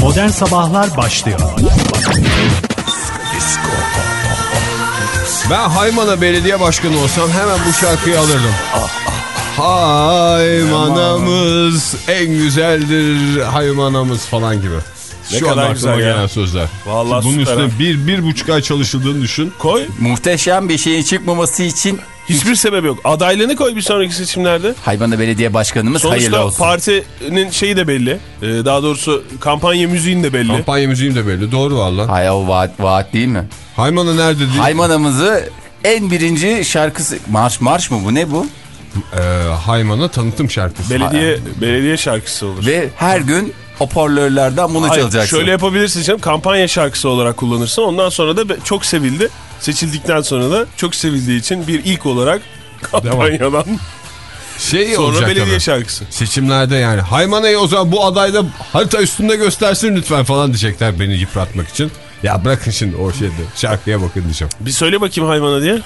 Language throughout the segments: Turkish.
Modern Sabahlar başlıyor. Ben Hayman'a belediye başkanı olsam hemen bu şarkıyı alırdım. Haymanamız en güzeldir haymanamız falan gibi. Ne Şu kadar güzel aklıma ya. gelen sözler. Vallahi Bunun süper üstüne bir, bir buçuk ay çalışıldığını düşün. Koy. Muhteşem bir şeyin çıkması için Hiçbir sebebi yok. Adaylığını koy bir sonraki seçimlerde. Hayvanı belediye başkanımız hayırlı Sonuçta olsun. partinin şeyi de belli. Ee, daha doğrusu kampanya müziğin de belli. Kampanya müziğim de belli. Doğru valla. Hay o vaat, vaat değil mi? Hayman'a nerede değil? Haymanımızı en birinci şarkısı marş marş mı bu ne bu? Ee, Hayman'a tanıtım şarkısı. Belediye belediye şarkısı olur. Ve her gün hoparlörlerden bunu Hayır, çalacaksın. Şöyle yapabilirsin canım. Kampanya şarkısı olarak kullanırsın. Ondan sonra da çok sevildi. Seçildikten sonra da çok sevildiği için bir ilk olarak kampanyadan Şey sonra olacak belediye tabii. şarkısı. Seçimlerde yani Haymana'yı o zaman bu adayda harita üstünde göstersin lütfen falan diyecekler beni yıpratmak için. Ya bırakın şimdi o şeyde şarkıya bakın diyeceğim. Bir söyle bakayım hayvana diye.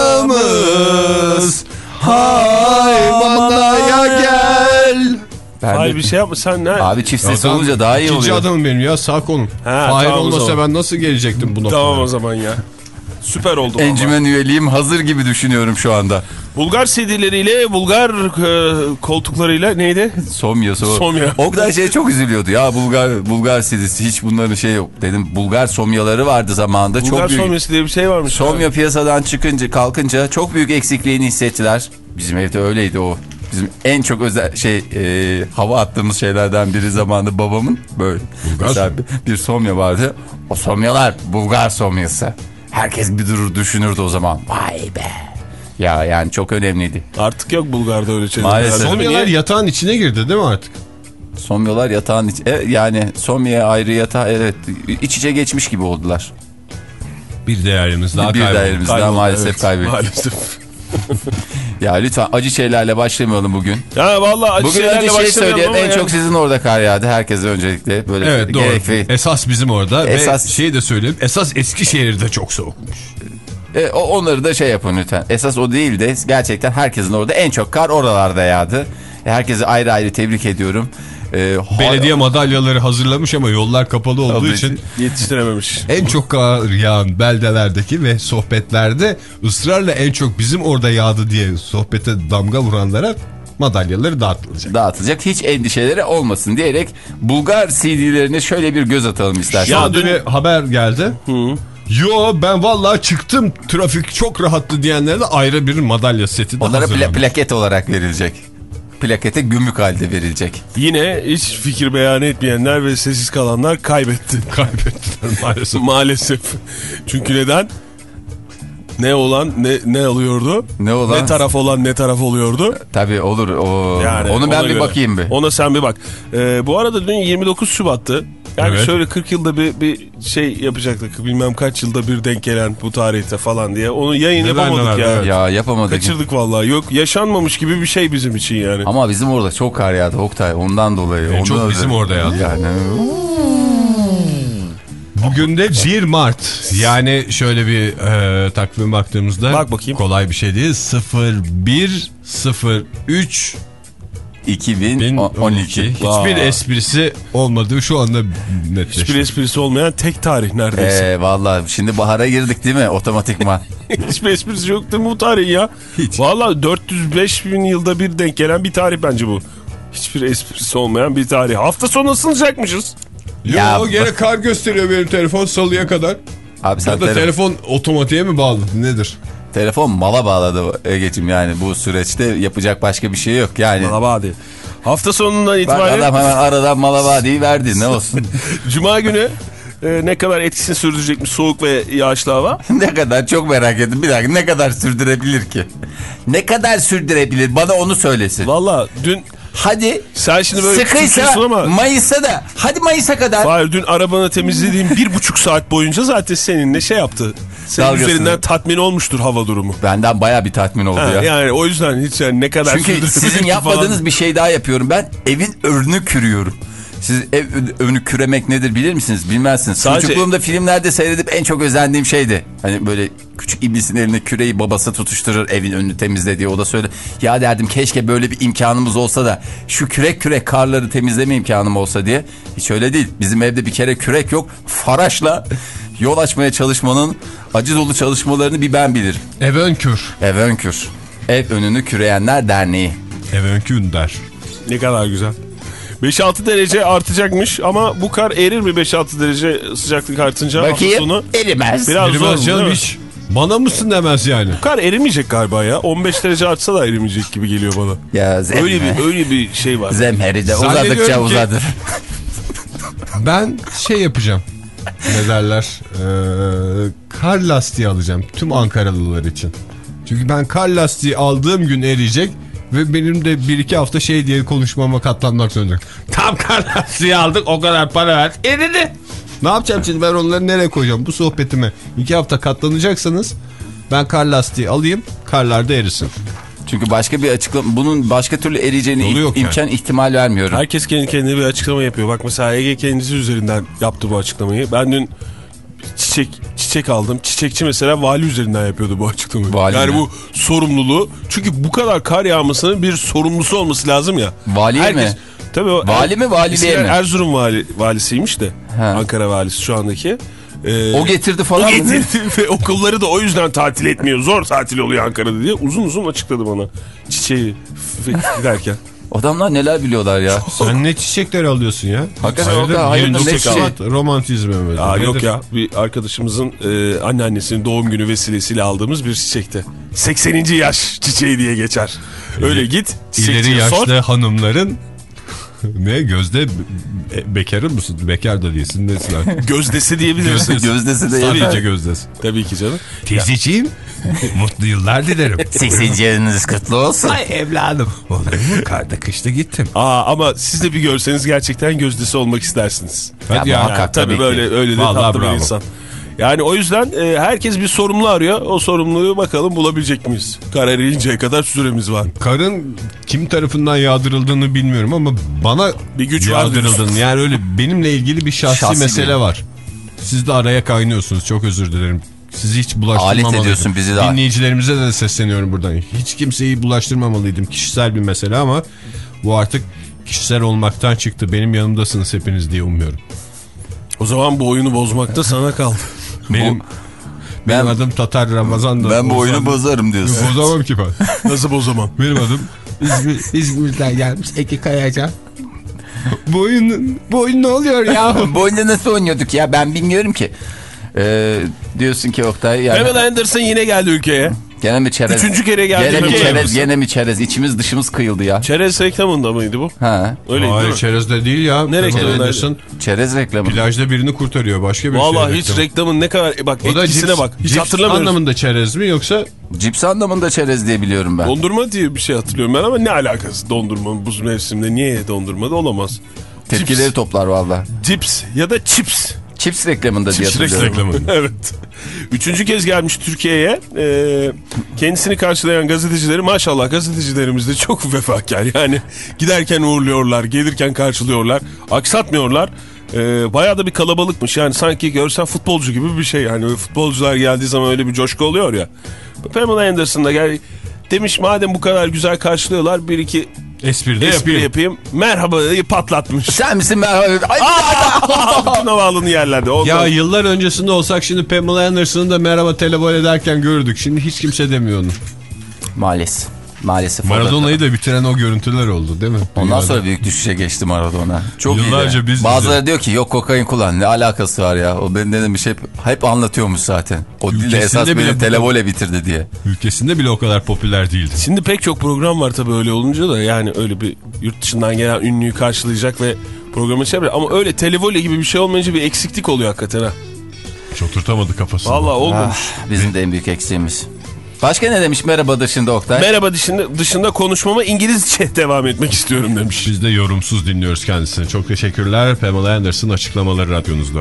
Haymanamız Haymana'ya gel. Ben de- Hayır bir şey yapma sen ne? Abi çift ses Ya olunca daha iyi İkinci oluyor. adamım benim ya sağ kolum. Ha, Fahir tamam olmasa ben nasıl gelecektim bu noktaya? Tamam o zaman ya. Süper oldu. Encümen üyeliğim hazır gibi düşünüyorum şu anda. Bulgar CD'leriyle, Bulgar e, koltuklarıyla neydi? Somya so. Somya. Oktay şey çok üzülüyordu ya Bulgar Bulgar sidisi hiç bunların şey yok dedim. Bulgar somyaları vardı zamanında Bulgar çok büyük. somyası diye bir şey varmış. Somya piyasadan çıkınca kalkınca çok büyük eksikliğini hissettiler. Bizim evde öyleydi o. Bizim en çok özel şey e, hava attığımız şeylerden biri zamanında babamın böyle. Mesela bir, bir somya vardı. O somyalar Bulgar somyası. Herkes bir durur düşünürdü o zaman. Vay be. Ya yani çok önemliydi. Artık yok Bulgar'da öyle şeyler. Maalesef. Somyalar yatağın içine girdi değil mi artık? Somyalar yatağın iç e, yani somya ayrı yatağı evet iç içe geçmiş gibi oldular. Bir değerimiz daha bir kayboldu. değerimiz daha maalesef evet. kaybettik. Maalesef. Ya lütfen acı şeylerle başlamayalım bugün. Ya vallahi acı Bugün şeylerle önce şey söyleyelim en yani. çok sizin orada kar yağdı. Herkese öncelikle böyle Evet doğru. gerekli. Esas bizim orada Esas- ve şeyi de söyleyeyim. Esas Eskişehir'de çok soğukmuş. E, onları da şey yapın lütfen. Esas o değil de gerçekten herkesin orada en çok kar oralarda yağdı. E, herkese ayrı ayrı tebrik ediyorum. E, Belediye madalyaları hazırlamış ama yollar kapalı olduğu Olduğu için Yetiştirememiş. en çok yağan beldelerdeki ve sohbetlerde ısrarla en çok bizim orada yağdı diye sohbete damga vuranlara madalyaları dağıtılacak. dağıtılacak hiç endişeleri olmasın diyerek Bulgar CD'lerine şöyle bir göz atalım istersen. Ya dün- bir haber geldi. Yo ben vallahi çıktım trafik çok rahattı diyenlere de ayrı bir madalya seti de Onlara pla- plaket olarak verilecek. Plakete gümrük halde verilecek. Yine hiç fikir beyan etmeyenler ve sessiz kalanlar kaybetti. Kaybettiler maalesef. Maalesef. Çünkü neden? Ne olan ne ne oluyordu? Ne olan? Ne taraf olan ne taraf oluyordu? Tabii olur. O, Yani onu ben bir göre. bakayım bir. Ona sen bir bak. Ee, bu arada dün 29 Şubat'tı. Yani Evet. şöyle 40 yılda bir, bir şey yapacaktık. Bilmem kaç yılda bir denk gelen bu tarihte falan diye. Onu yayın Neler yapamadık neler, ya. evet. Ya yapamadık. Kaçırdık vallahi. Yok yaşanmamış gibi bir şey bizim için yani. Ama bizim orada çok kar yağdı Oktay ondan dolayı. En ondan çok özel- bizim orada yağdı. Yani Bugün de 1 Mart. Yani şöyle bir e, takvime baktığımızda Bak bakayım. kolay bir şey değil. 01 03 2012. 2012. Hiçbir esprisi olmadığı şu anda netleşti. Hiçbir esprisi olmayan tek tarih neredeyse. Ee, vallahi şimdi bahara girdik değil mi otomatikman? Hiçbir esprisi yok değil mi bu tarih ya? Hiç. Vallahi 405 bin yılda bir denk gelen bir tarih bence bu. Hiçbir esprisi olmayan bir tarih. Hafta sonu ısınacakmışız. Yo Ya gene kar gösteriyor benim telefon salıya kadar. Abi sen Ya da tele- telefon otomatiğe mi bağlı nedir? Telefon mala bağladı Ege'cim yani bu süreçte yapacak başka bir şey yok yani. Malabadi. Hafta sonundan Bak itibaren adam hemen aradan malabadiyi verdi ne olsun. Cuma günü e, ne kadar etkisini sürdürecekmiş soğuk ve yağışlı hava. ne kadar çok merak ettim bir dakika ne kadar sürdürebilir ki? Ne kadar sürdürebilir bana onu söylesin. Valla dün Hadi sen şimdi böyle sıkıysa ama... Mayıs'a da hadi Mayıs'a kadar. Hayır dün arabanı temizlediğim bir buçuk saat boyunca zaten seninle şey yaptı. Senin Dalgasını. üzerinden tatmin olmuştur hava durumu. Benden baya bir tatmin oldu Ha, ya. yani o yüzden hiç yani ne kadar Çünkü sizin yapmadığınız falan. bir şey daha yapıyorum ben. Evin önünü kürüyorum. Siz ev ön- önü küremek nedir bilir misiniz? Bilmezsiniz. Sadece- Çocukluğumda filmlerde seyredip en çok özendiğim şeydi. Hani böyle küçük iblisin eline küreyi babası tutuşturur evin önünü temizle diye. O da söyle ya derdim keşke böyle bir imkanımız olsa da şu kürek kürek karları temizleme imkanım olsa diye. Hiç öyle değil. Bizim evde bir kere kürek yok. Faraşla yol açmaya çalışmanın acı dolu çalışmalarını bir ben bilirim. Ev önkür. Ev önkür. Ev önünü küreyenler derneği. Ev önkün der. Ne kadar güzel. 5-6 derece artacakmış ama bu kar erir mi 5-6 derece sıcaklık artınca Bakayım sonu? erimez. Biraz zor Erimez mu, canım hiç. Bana mısın demez yani. Kar erimeyecek galiba ya. 15 derece artsa da erimeyecek gibi geliyor bana. Ya zem Öyle bir öyle bir şey var. Zemheri de uzadıkça uzadır. Ben şey yapacağım. Ne derler? Ee, kar lastiği alacağım. Tüm Ankaralılar için. Çünkü ben kar lastiği aldığım gün eriyecek. Ve benim de bir iki hafta şey diye konuşmama katlanmak zorunda. Tam kar lastiği aldık o kadar para ver. Eridi. Ne yapacağım şimdi ben onları nereye koyacağım? Bu sohbetime iki hafta katlanacaksanız ben kar lastiği alayım. Karlarda erisin. Çünkü başka bir açıklama bunun başka türlü im- yok yani. imkan ihtimal vermiyorum. Herkes kendi kendine bir açıklama yapıyor. Bak mesela Ege kendisi üzerinden yaptı bu açıklamayı. Ben dün çiçek çiçek aldım. Çiçekçi mesela vali üzerinden yapıyordu bu açıklamayı. Vali yani mi? bu sorumluluğu. Çünkü bu kadar kar yağmasının bir sorumlusu olması lazım ya. Valiye mi? Tabii o, Vali mi, valiliğe mi? Erzurum vali, valisiymiş de. Ha. Ankara valisi şu andaki. Ee, O getirdi falan o mı? getirdi ve okulları da o yüzden tatil etmiyor. Zor tatil oluyor Ankara'da diye uzun uzun açıkladı bana. Çiçeği f- derken. Adamlar neler biliyorlar ya. Sen ne çiçekler alıyorsun ya? Hakikaten Hayırdır, o ne çiçeği? romantizme mi? Aa, yok ya bir arkadaşımızın e, anneannesinin doğum günü vesilesiyle aldığımız bir çiçekti. 80. yaş çiçeği diye geçer. Öyle git İleri yaşlı sor. hanımların ne gözde be- bekarı mısın? Bekar da değilsin nesin artık? Gözdesi diyebiliriz. Gözdesi. Gözdesi de Sadece gözdesi. Tabii ki canım. Teyzeciğim mutlu yıllar dilerim. 80. yılınız kutlu olsun. Ay evladım. Olur mu? Karda kışta gittim. Aa ama siz de bir görseniz gerçekten gözdesi olmak istersiniz. Hadi Ya ya. muhakkak. tabii, tabii ki. böyle öyle de Vallahi tatlı bir bravo. insan. Yani o yüzden e, herkes bir sorumlu arıyor. O sorumluluğu bakalım bulabilecek miyiz? Karar erinceye kadar süremiz var. Karın kim tarafından yağdırıldığını bilmiyorum ama bana Bir güç var yağdırıldığını yani öyle benimle ilgili bir şahsi, Şahsi mesele bir- var. Siz de araya kaynıyorsunuz. Çok özür dilerim. Sizi hiç bulaştırmamalıydım. Alet ediyorsun bizi de. Dinleyicilerimize de sesleniyorum buradan. Hiç kimseyi bulaştırmamalıydım. Kişisel bir mesele ama bu artık kişisel olmaktan çıktı. Benim yanımdasınız hepiniz diye umuyorum. O zaman bu oyunu bozmak da sana kaldı. Benim, benim Ben, adım Tatar Ramazan da. ben bu oyunu bozarım diyorsun. Bozamam ki ben. Nasıl bozamam? Benim adım İzmir, İzmir'den gelmiş Eki Kayacan. bu oyun, bu oyun ne oluyor ya? bu oyunda nasıl oynuyorduk ya ben bilmiyorum ki. Ee, diyorsun ki Oktay yani Pamela Anderson yine geldi ülkeye. gene mi çerez? Üçüncü kere geldi Gene mi çerez? Gene mi çerez? İçimiz dışımız kıyıldı ya. Çerez reklamında mıydı bu? Ha. Öyleydi değil Hayır mi? çerezde değil ya. Çerezde? Anderson Çerez reklamı. plajda birini kurtarıyor. Başka bir Vallahi şey hiç reklamı. reklamın ne kadar e bak O da etkisine cips, bak. Hiç cips hatırlamıyorum. anlamında çerez mi yoksa Cips anlamında çerez diye biliyorum ben. Dondurma diye bir şey hatırlıyorum ben ama ne alakası dondurma bu mevsimde niye dondurma da olamaz. Tepkileri Cips, toplar valla. cips ya da chips. Chips reklamında diye hatırlıyorum. evet. Üçüncü kez gelmiş Türkiye'ye. Ee, kendisini karşılayan gazetecileri maşallah gazetecilerimiz de çok vefakar. Yani giderken uğurluyorlar, gelirken karşılıyorlar, aksatmıyorlar. Ee, bayağı da bir kalabalıkmış. Yani sanki görsen futbolcu gibi bir şey. Yani futbolcular geldiği zaman öyle bir coşku oluyor ya. Pamela Anderson da gel demiş madem bu kadar güzel karşılıyorlar bir iki espri de espri yapayım. yapayım. Merhabayı patlatmış. Sen misin merhaba? Ay, Bütün havalını yerlerde. Ondan... Ya yıllar öncesinde olsak şimdi Pamela Anderson'ı da merhaba telefon ederken görürdük. Şimdi hiç kimse demiyor onu. Maalesef. Maalesef. Maradona'yı da bitiren o görüntüler oldu değil mi? Ondan Dünyada. sonra büyük düşüşe geçti Maradona. Çok Yıllarca biz- Bazıları diyor ki yok kokain kullan ne alakası var ya. O ben demiş hep hep anlatıyormuş zaten. O Ülkesinde esas bile beni televole bitirdi diye. Ülkesinde bile o kadar popüler değildi. Şimdi pek çok program var tabii öyle olunca da yani öyle bir yurt dışından gelen ünlüyü karşılayacak ve programı şey yapacak. Ama öyle televole gibi bir şey olmayınca bir eksiklik oluyor hakikaten ha. Hiç oturtamadı kafasını. Vallahi olmamış. Ah, bizim de en büyük eksiğimiz. Başka ne demiş merhaba dışında Oktay? Merhaba dışında, dışında konuşmama İngilizce devam etmek istiyorum demiş. Biz de yorumsuz dinliyoruz kendisini. Çok teşekkürler. Pamela Anderson açıklamaları radyonuzda.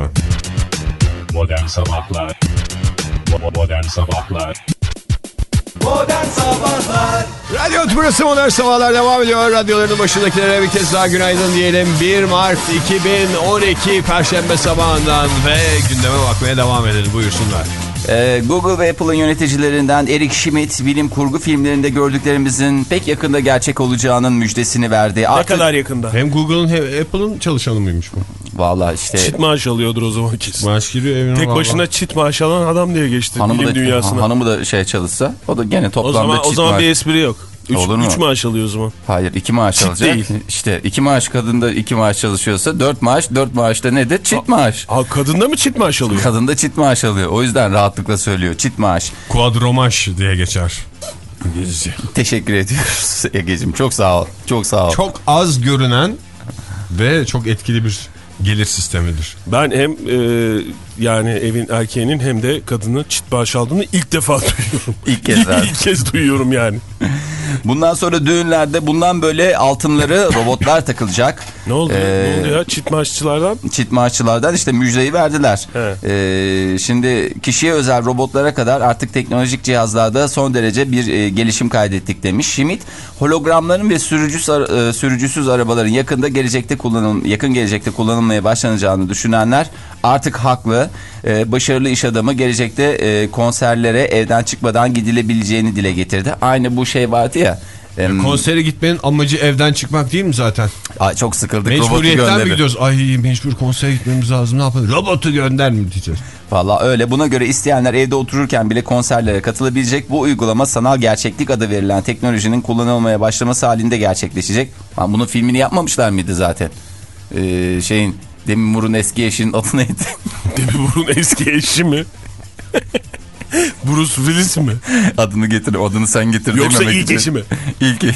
Modern Sabahlar Modern Sabahlar Modern Sabahlar Radyo Tümrüt'ü Modern Sabahlar devam ediyor. Radyoların başındakilere bir kez daha günaydın diyelim. 1 Mart 2012 Perşembe sabahından ve gündeme bakmaya devam edelim. Buyursunlar. Ee, Google ve Apple'ın yöneticilerinden Eric Schmidt bilim kurgu filmlerinde gördüklerimizin pek yakında gerçek olacağının müjdesini verdi. Ne Artık, kadar yakında. Hem Google'ın hem Apple'ın çalışanı mıymış bu? Vallahi işte Çit maaş alıyordur o zaman kesin. Maaş giriyor evine. Tek vallahi. başına çit maaş alan adam diye geçti hanımı bilim da, dünyasına. hanımı da şey çalışsa o da gene o toplamda zaman o çift zaman maaş. bir espri yok. Üç, Olur mu? üç maaş alıyor o zaman. Hayır iki maaş Çift alacak. değil. İşte iki maaş kadında iki maaş çalışıyorsa dört maaş dört maaş da nedir? Çift maaş. Ha kadında mı çit maaş alıyor? Kadın da çift maaş alıyor. O yüzden rahatlıkla söylüyor. Çift maaş. Kuadromaş diye geçer. İngilizce. Teşekkür ediyoruz Ege'cim. Çok sağ ol. Çok sağ ol. Çok az görünen ve çok etkili bir gelir sistemidir. Ben hem e, yani evin erkeğinin hem de kadının çit maaş aldığını ilk defa duyuyorum. İlk kez abi. ilk kez duyuyorum yani. Bundan sonra düğünlerde bundan böyle altınları robotlar takılacak. Ne oldu? Ee, ne oldu ya çit maaşçılardan? Çift maaşçılardan işte müjdeyi verdiler. Ee, şimdi kişiye özel robotlara kadar artık teknolojik cihazlarda son derece bir e, gelişim kaydettik demiş. Schmidt hologramların ve sürücüsüz, e, sürücüsüz arabaların yakında gelecekte kullanıl yakın gelecekte kullanılmaya başlanacağını düşünenler artık haklı. Ee, başarılı iş adamı gelecekte e, konserlere evden çıkmadan gidilebileceğini dile getirdi. Aynı bu şey vardı ya. em, Konsere gitmenin amacı evden çıkmak değil mi zaten? Ay, çok sıkıldık Mecburiyetten mi gidiyoruz? Ay mecbur konsere gitmemiz lazım ne yapalım? Robotu gönder mi diyeceğiz? Valla öyle. Buna göre isteyenler evde otururken bile konserlere katılabilecek. Bu uygulama sanal gerçeklik adı verilen teknolojinin kullanılmaya başlaması halinde gerçekleşecek. Ha, bunun filmini yapmamışlar mıydı zaten? Ee, şeyin Demi Moore'un eski eşinin adı neydi? Demi Moore'un eski eşi mi? Bruce Willis mi? adını getir. Adını sen getir. Yoksa dememek ilk için. eşi mi? İlk e-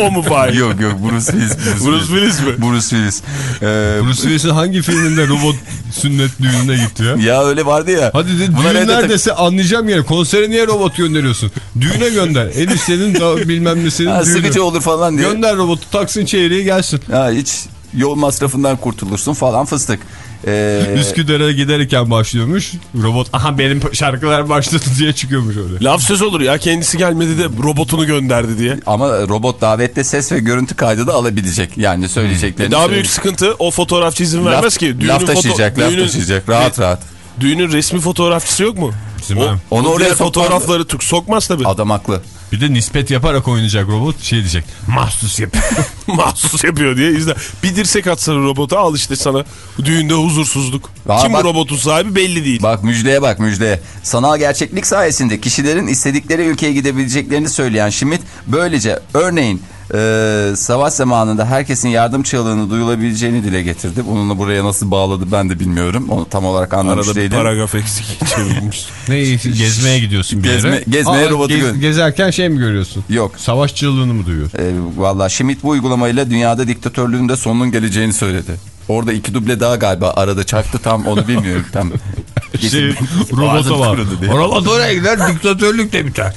O mu Fahir? Yok yok Bruce Willis. Bruce Willis mi? Bruce Willis. Ee, Bruce Willis'in hangi filminde robot sünnet düğününe gitti ya? ya öyle vardı ya. Hadi de Buna düğün neredeyse anlayacağım yani. Konsere niye robot gönderiyorsun? Düğüne gönder. Eniştenin da bilmem nesinin Ha, düğünü. sıkıcı olur falan diye. Gönder robotu taksın çeyreği gelsin. Ha, hiç yol masrafından kurtulursun falan fıstık. Ee, Üsküdar'a giderken başlıyormuş. Robot aha benim şarkılar başladı diye çıkıyormuş öyle. Laf söz olur ya kendisi gelmedi de robotunu gönderdi diye. Ama robot davette ses ve görüntü kaydı da alabilecek. Yani söyleyeceklerini. E Daha söyle- büyük sıkıntı o fotoğrafçı izin Laf- vermez ki. laf foto- taşıyacak, laf düğünün- taşıyacak. Rahat e, rahat. Düğünün resmi fotoğrafçısı yok mu? Bizim O. Onu oraya fotoğrafları tuk sokmaz tabii. Adam haklı. Bir de nispet yaparak oynayacak robot şey diyecek. Mahsus yapıyor. Mahsus yapıyor diye izle. Bir dirsek atsana robota al işte sana düğünde huzursuzluk. Aa, Kim bak- bu robotun sahibi belli değil. Bak müjdeye bak müjdeye. Sanal gerçeklik sayesinde kişilerin istedikleri ülkeye gidebileceklerini söyleyen Schmidt böylece örneğin e, savaş zamanında herkesin yardım çığlığını duyulabileceğini dile getirdi. Bununla buraya nasıl bağladı ben de bilmiyorum. Onu tam olarak anlamış Arada değilim. paragraf eksik çevrilmiş. ne gezmeye gidiyorsun bir Gezme- yere. gezmeye robotu gö- Gezerken şey mi görüyorsun? Yok. Savaş çığlığını mı duyuyorsun? E, Valla Schmidt bu uygulamayla dünyada diktatörlüğün de sonunun geleceğini söyledi. Orada iki duble daha galiba arada çaktı tam onu bilmiyorum. tam. Şey, robota var. Robot oraya gider diktatörlük de biter.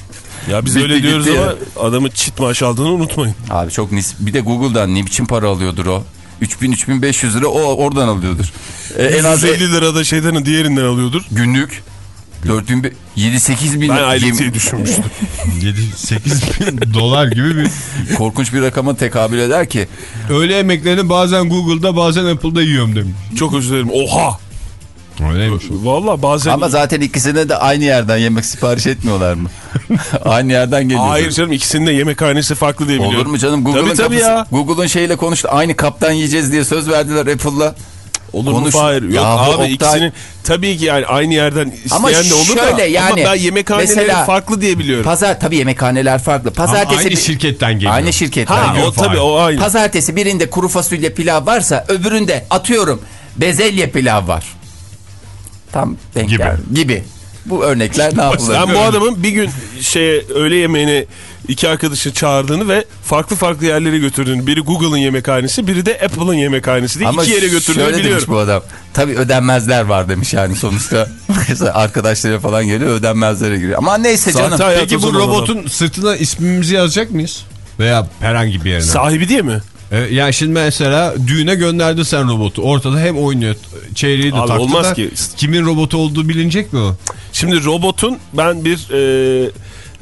Ya biz Bitti öyle diyoruz ama adamın çit maaş aldığını unutmayın. Abi çok nis bir de Google'dan ne biçim para alıyordur o? 3000-3500 lira o oradan alıyordur. E, en az 150 lira da şeyden diğerinden alıyordur. günlük 4000 7-8 bin Ben Yem- ayrıntıyı düşünmüştüm. 7-8 bin dolar gibi bir... korkunç bir rakama tekabül eder ki. Öğle yemeklerini bazen Google'da bazen Apple'da yiyorum demiş. Çok özür dilerim. Oha! Öyleymiş. Valla bazen... Ama zaten ikisine de aynı yerden yemek sipariş etmiyorlar mı? aynı yerden geliyor. Hayır canım ikisinin de yemekhanesi farklı diye biliyorum. Olur mu canım? Google'ın. Google'ın şeyle konuştu. Aynı kaptan yiyeceğiz diye söz verdiler Apple'la. Olur Konuş- mu Fahir? Yok Ya abi Oktay- ikisinin tabii ki yani aynı yerden isteyen Ama de olur da. şöyle yani, ama ben yemekhaneleri mesela- farklı diye biliyorum. Pazar tabii yemekhaneler farklı. Ama Pazartesi aynı bir- şirketten geliyor. Aynı şirketten. ha geliyor o tabii o aynı. Pazartesi birinde kuru fasulye pilav varsa öbüründe atıyorum bezelye pilav var. Tam denk Gibi. geldi. Gibi. Bu örnekler ne yapılır? Ben bu adamın bir gün şey öğle yemeğine iki arkadaşı çağırdığını ve farklı farklı yerlere götürdüğünü. Biri Google'ın yemekhanesi, biri de Apple'ın yemekhanesi diye iki yere götürdüğünü şöyle demiş biliyorum. bu adam. Tabii ödenmezler var demiş yani sonuçta. Mesela arkadaşları falan geliyor ödenmezlere giriyor. Ama neyse Zaten canım. Peki bu robotun sırtına ismimizi yazacak mıyız? Veya herhangi bir yerine. Sahibi diye mi? Ee, yani şimdi mesela düğüne gönderdin sen robotu. Ortada hem oynuyor çeyreği de Abi taktı olmaz da ki. kimin robotu olduğu bilinecek mi o? Şimdi robotun ben bir e,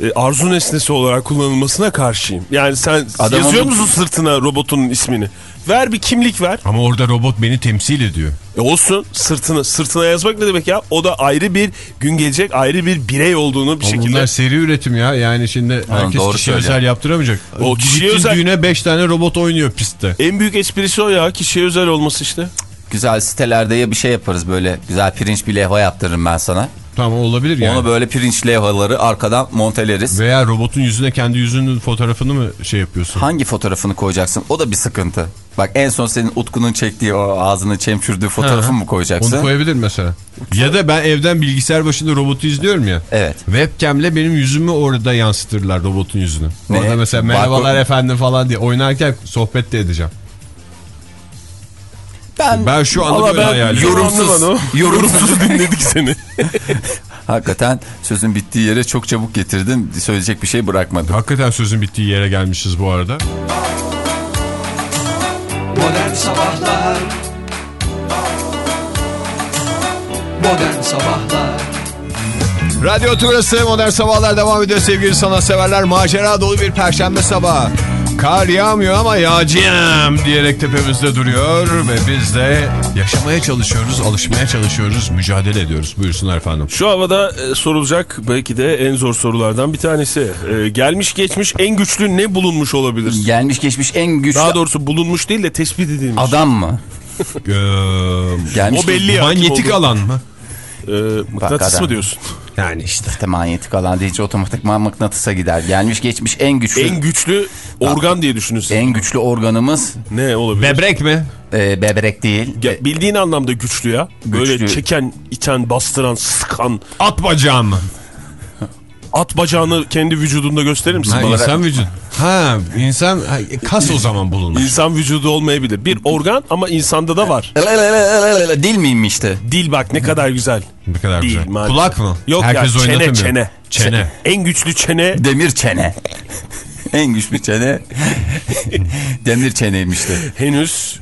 e, arzu nesnesi olarak kullanılmasına karşıyım. Yani sen Adam yazıyor musun sırtına robotunun ismini? Ver bir kimlik ver. Ama orada robot beni temsil ediyor. E olsun sırtına sırtına yazmak ne demek ya? O da ayrı bir gün gelecek ayrı bir birey olduğunu bir Ama şekilde. bunlar seri üretim ya. Yani şimdi herkes doğru kişiye özel yaptıramayacak. O kişiye Gittin özel- düğüne 5 tane robot oynuyor pistte. En büyük esprisi o ya kişiye özel olması işte. Güzel sitelerde ya bir şey yaparız böyle güzel pirinç bir levha yaptırırım ben sana. Tamam olabilir yani. Onu böyle pirinç levhaları arkadan monteleriz. Veya robotun yüzüne kendi yüzünün fotoğrafını mı şey yapıyorsun? Hangi fotoğrafını koyacaksın? O da bir sıkıntı. Bak en son senin Utku'nun çektiği o ağzını çemçürdüğü fotoğrafı mı koyacaksın? Onu koyabilir mesela. Ya da ben evden bilgisayar başında robotu izliyorum ya. Evet. Webcam'le benim yüzümü orada yansıtırlar robotun yüzünü. Ne? Orada mesela Bak- merhabalar efendim falan diye oynarken sohbet de edeceğim. Ben, Ben şu anda böyle ben hayal ediyorum. Yorumsuz. yorumsuz, yorumsuz dinledik seni. hakikaten sözün bittiği yere çok çabuk getirdin. Söyleyecek bir şey bırakmadın. Hakikaten sözün bittiği yere gelmişiz bu arada. Modern Sabahlar Modern Sabahlar Radyo Turası Modern Sabahlar devam ediyor sevgili sanatseverler. Macera dolu bir perşembe sabahı. Kar yağmıyor ama yağacağım diyerek tepemizde duruyor ve biz de yaşamaya çalışıyoruz, alışmaya çalışıyoruz, mücadele ediyoruz. Buyursunlar efendim. Şu havada e, sorulacak belki de en zor sorulardan bir tanesi. E, gelmiş geçmiş en güçlü ne bulunmuş olabilir? Gelmiş geçmiş en güçlü Daha doğrusu bulunmuş değil de tespit edilmiş. adam mı? Ee, Gelmiş O belli ya. manyetik alan mı? E, mıknatıs mı diyorsun? Yani işte. İşte manyetik alan deyince otomatikman mıknatısa gider. Gelmiş geçmiş en güçlü En güçlü organ diye düşünürsün. en güçlü organımız Ne olabilir? Bebrek mi? e, böbrek değil. Ya, bildiğin anlamda güçlü ya. Böyle Güçlü. çeken, iten, bastıran, sıkan. At bacağı mı? At bacağını kendi vücudunda gösterir misin? Ha, bana? insan vücut. Ha insan ha, kas o zaman bulunmuş. İnsan vücudu olmayabilir. Bir organ ama insanda da var. Dil miyim işte? Dil bak ne kadar güzel. Ne kadar Değil, güzel. maalesef. Kulak mı? Yok Herkes ya çene çene. Çene. En güçlü çene Demir çene. en güçlü çene demir çeneymişti. henüz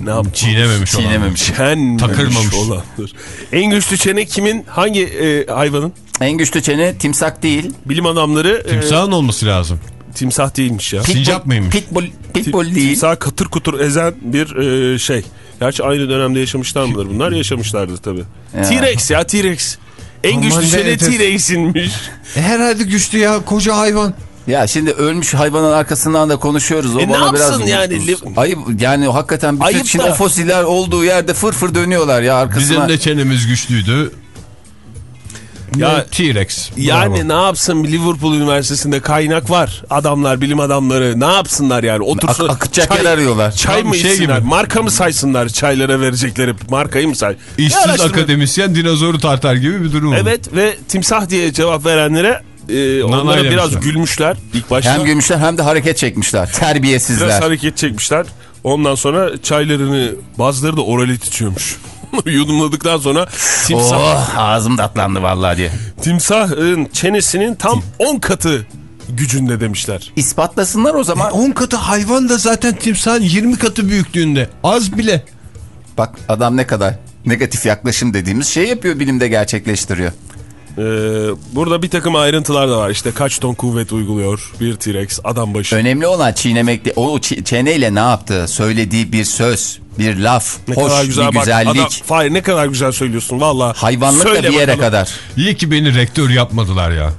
ne yap? Çiğnememiş olan. Çiğnememiş. Çen Takırmamış. olandır. En güçlü çene kimin? Hangi e, hayvanın? En güçlü çene timsak değil. Bilim adamları e, Timsahın olması lazım. timsah değilmiş ya. Sincap mıymış? Pitbull, pitbull Tim- değil. Timsah katır kutur ezen bir e, şey. Gerçi aynı dönemde yaşamışlar mıdır bunlar? Yaşamışlardır tabii. T-Rex ya T-Rex. En Aman güçlü ne çene ötesi. T-Rex'inmiş. E, herhalde güçlü ya koca hayvan. Ya şimdi ölmüş hayvanın arkasından da konuşuyoruz. O E ne bana biraz yapsın yani? Ayıp yani hakikaten bütün Ayıp şimdi da. o fosiller olduğu yerde fır fır dönüyorlar ya arkasına. Bizim de çenemiz güçlüydü. Ya- T-Rex. Yani ne yapsın Liverpool Üniversitesi'nde kaynak var. Adamlar, bilim adamları ne yapsınlar yani? Otursun, Ak- akıtacak yer arıyorlar. Çay mı şey içsinler? gibi. Marka mı saysınlar çaylara verecekleri? Markayı mı say? İşsiz akademisyen dinozoru tartar gibi bir durum oldu. Evet ve timsah diye cevap verenlere e, onlara demişler. biraz gülmüşler ilk başta. Hem gülmüşler hem de hareket çekmişler. Terbiyesizler. Biraz hareket çekmişler. Ondan sonra çaylarını bazıları da oralit içiyormuş. Yudumladıktan sonra timsah, Oh ağzım tatlandı vallahi diye. timsahın çenesinin tam 10 katı gücünde demişler. İspatlasınlar o zaman. 10 katı hayvan da zaten timsahın 20 katı büyüklüğünde. Az bile. Bak adam ne kadar negatif yaklaşım dediğimiz şey yapıyor bilimde gerçekleştiriyor. Ee, burada bir takım ayrıntılar da var. İşte kaç ton kuvvet uyguluyor bir T-Rex adam başı. Önemli olan çiğnemek değil. O çeneyle ne yaptığı, söylediği bir söz, bir laf, ne hoş, kadar güzel bir bak. güzellik. Adam, Fahir ne kadar güzel söylüyorsun valla. Hayvanlık da Söyle bir yere bakalım. kadar. İyi ki beni rektör yapmadılar ya.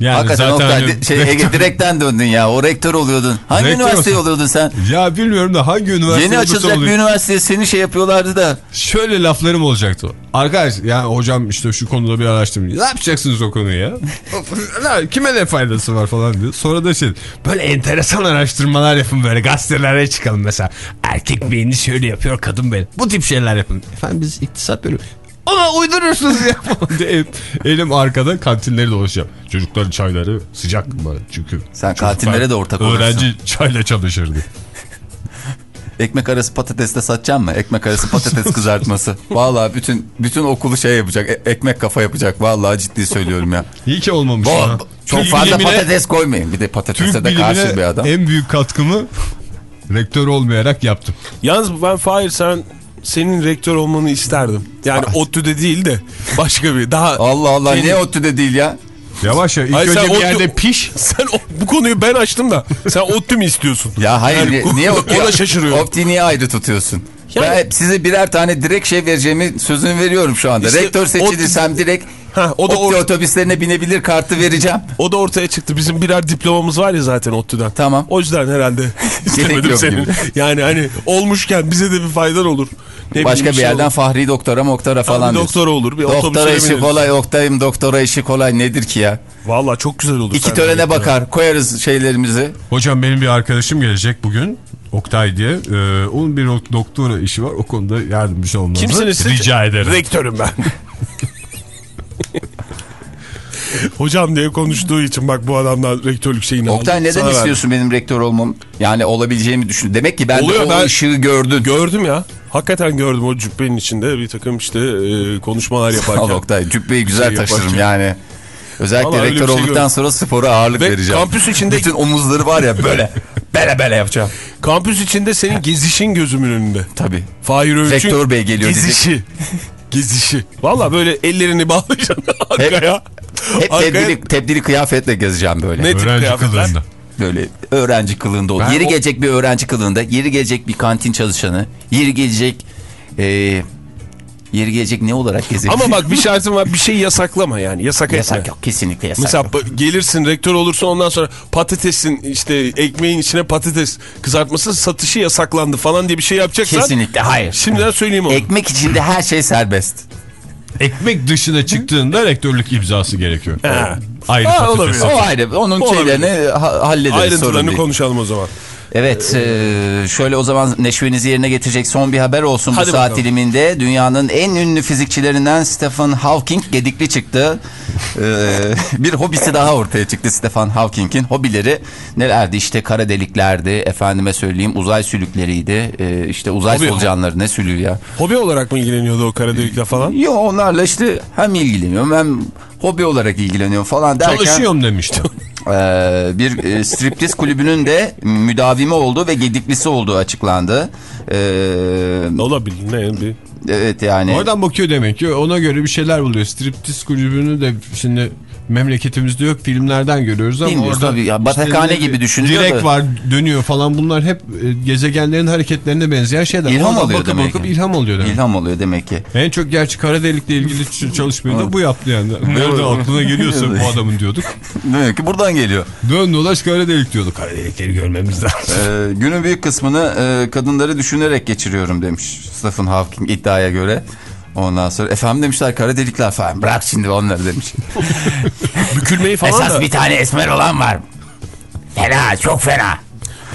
Yani Hakikaten Oktay, hani- şey, Ege direkten döndün ya. O rektör oluyordun. Hangi Rektör üniversiteye olsun. oluyordun sen? Ya bilmiyorum da hangi üniversite Yeni açılacak bir olayım. üniversiteye seni şey yapıyorlardı da. Şöyle laflarım olacaktı. Arkadaş yani hocam işte şu konuda bir araştırma. Ne yapacaksınız o konuyu ya? Kime ne faydası var falan diyor. Sonra da şey böyle enteresan araştırmalar yapın böyle gazetelere çıkalım mesela. Erkek beyni şöyle yapıyor kadın beyni. Bu tip şeyler yapın. Efendim biz iktisat bölümü. Ama uydurursunuz ya elim arkada kantinleri dolaşacağım. Çocukların çayları sıcak mı? Çünkü Sen kantinlere de ortak olursun. Öğrenci çayla çalışırdı. Ekmek arası patates de satacağım mı? Ekmek arası patates kızartması. Vallahi bütün bütün okulu şey yapacak. e- ekmek kafa yapacak. Vallahi ciddi söylüyorum ya. İyi ki olmamış. Bu, ya. çok Türk fazla bilimine- patates koymayın. Bir de patatese Türk de karşı bir adam. en büyük katkımı rektör olmayarak yaptım. Yalnız ben Fahir sen senin rektör olmanı isterdim. Yani ODTÜ'de değil de başka bir daha Allah Allah Kendi- niye ODTÜ'de değil ya? Yavaş ya ilk Hayır, önce bir ODTÜ- yerde piş. Sen o- bu konuyu ben açtım da sen ODTÜ mü istiyorsun? Ya hayır Yani ni- niye o opti, da şaşırıyor. opti niye ayrı tutuyorsun? Yani- Ben size birer tane direkt şey vereceğimi sözünü veriyorum şu anda. İşte Rektör seçilirsem direkt Ha, o da opti or- otobüslerine binebilir kartı vereceğim. O da ortaya çıktı. Bizim birer diplomamız var ya zaten ODTÜ'den. Tamam. O yüzden herhalde istemedim senin. gibi. Yani hani olmuşken bize de bir faydan olur. Ne Başka bir şey yerden olur. fahri doktora moktora falan diyorsun. doktora olur. Bir Doktora işi bineriz. kolay Oktay'ım doktora işi kolay nedir ki ya? Valla çok güzel olur. İki törene bakar koyarız şeylerimizi. Hocam benim bir arkadaşım gelecek bugün. Oktay diye. Ee, onun bir dok- doktora işi var. O konuda yardımcı olmanızı Kimsiniz siz? rica ederim. Rektörüm ben. Hocam diye konuştuğu için bak bu adamdan rektörlük şeyini aldım. Oktay neden Sana verdim. istiyorsun benim rektör olmam? Yani olabileceğimi düşün. Demek ki ben Oluyor, de o ben- ışığı gördün. Gördüm ya. Hakikaten gördüm o cübbenin içinde bir takım işte e, konuşmalar Al yaparken. Oktay cübbeyi güzel Şey taşırım yaparken. yani. Özellikle Vallahi rektör şey olduktan sonra spora ağırlık Ve vereceğim. kampüs içinde- Bütün omuzları var ya böyle. Bele bele yapacağım. Kampüs içinde senin gezişin gözümün önünde. Tabii. Fahir Öğünç'ün Rektör Bey geliyor gezişi. gezişi. Valla böyle ellerini bağlayacaksın arkaya. Hep Arkaya- tebdili, tebdili kıyafetle gezeceğim böyle. Ne tip Öğrenci kıyafetler? kılığında. Böyle öğrenci kılığında ol. Ben Yeri o- gelecek bir öğrenci kılığında, yeri gelecek bir kantin çalışanı, yeri gelecek e, yeri gelecek ne olarak gezebilir? Ama bak bir şartım var bir şey yasaklama yani yasak etme. yasak yok kesinlikle yasak Mesela yok. gelirsin rektör olursun ondan sonra patatesin işte ekmeğin içine patates kızartması satışı yasaklandı falan diye bir şey yapacaksan. Kesinlikle hayır. Şimdiden söyleyeyim onu. Ekmek içinde her şey serbest. Ekmek dışına çıktığında rektörlük imzası gerekiyor. Ha. Ayrı Ha, olabilir. O ayrı. Onun Olabilir. şeylerini ha- hallederiz. Ayrıntılarını konuşalım o zaman. Evet e, şöyle o zaman neşvenizi yerine getirecek son bir haber olsun Hadi bu saat bakalım. diliminde. Dünyanın en ünlü fizikçilerinden Stephen Hawking gedikli çıktı. E, bir hobisi daha ortaya çıktı Stephen Hawking'in. Hobileri nelerdi? İşte kara deliklerdi, efendime söyleyeyim uzay sülükleriydi. E, işte uzay Hobi- solucanları ne sülüğü ya. Hobi olarak mı ilgileniyordu o kara delikle falan? Yo onlarla işte hem ilgileniyorum hem hobi olarak ilgileniyorum falan derken. Çalışıyorum demişti. Ee, bir e, striptiz kulübünün de müdavimi olduğu ve gediklisi olduğu açıklandı. Ee, Ne olabilir ne bir. evet yani. Oradan bakıyor demek ki ona göre bir şeyler buluyor. Striptiz kulübünü de şimdi memleketimizde yok filmlerden görüyoruz ama Bilmiyoruz orada tabii ya, batakhane ne- gibi düşünülüyor Direk da. var dönüyor falan bunlar hep e, gezegenlerin hareketlerine benzeyen şeyler. İlham oluyor bakıp demek bakıp ki. ilham oluyor demek. İlham oluyor demek ki. En çok gerçi kara delikle ilgili çalışmayı da bu yaptı yani. Nerede aklına geliyorsa bu adamın diyorduk. Demek ki buradan geliyor. Dön dolaş kara delik diyorduk. Kara delikleri görmemiz lazım. Ee, günün büyük kısmını e, kadınları düşünerek geçiriyorum demiş Stephen Hawking iddiaya göre. Ondan sonra efendim demişler kara delikler falan bırak şimdi onları demiş. Bükülmeyi falan Esas da. bir tane esmer olan var. Fena çok fena.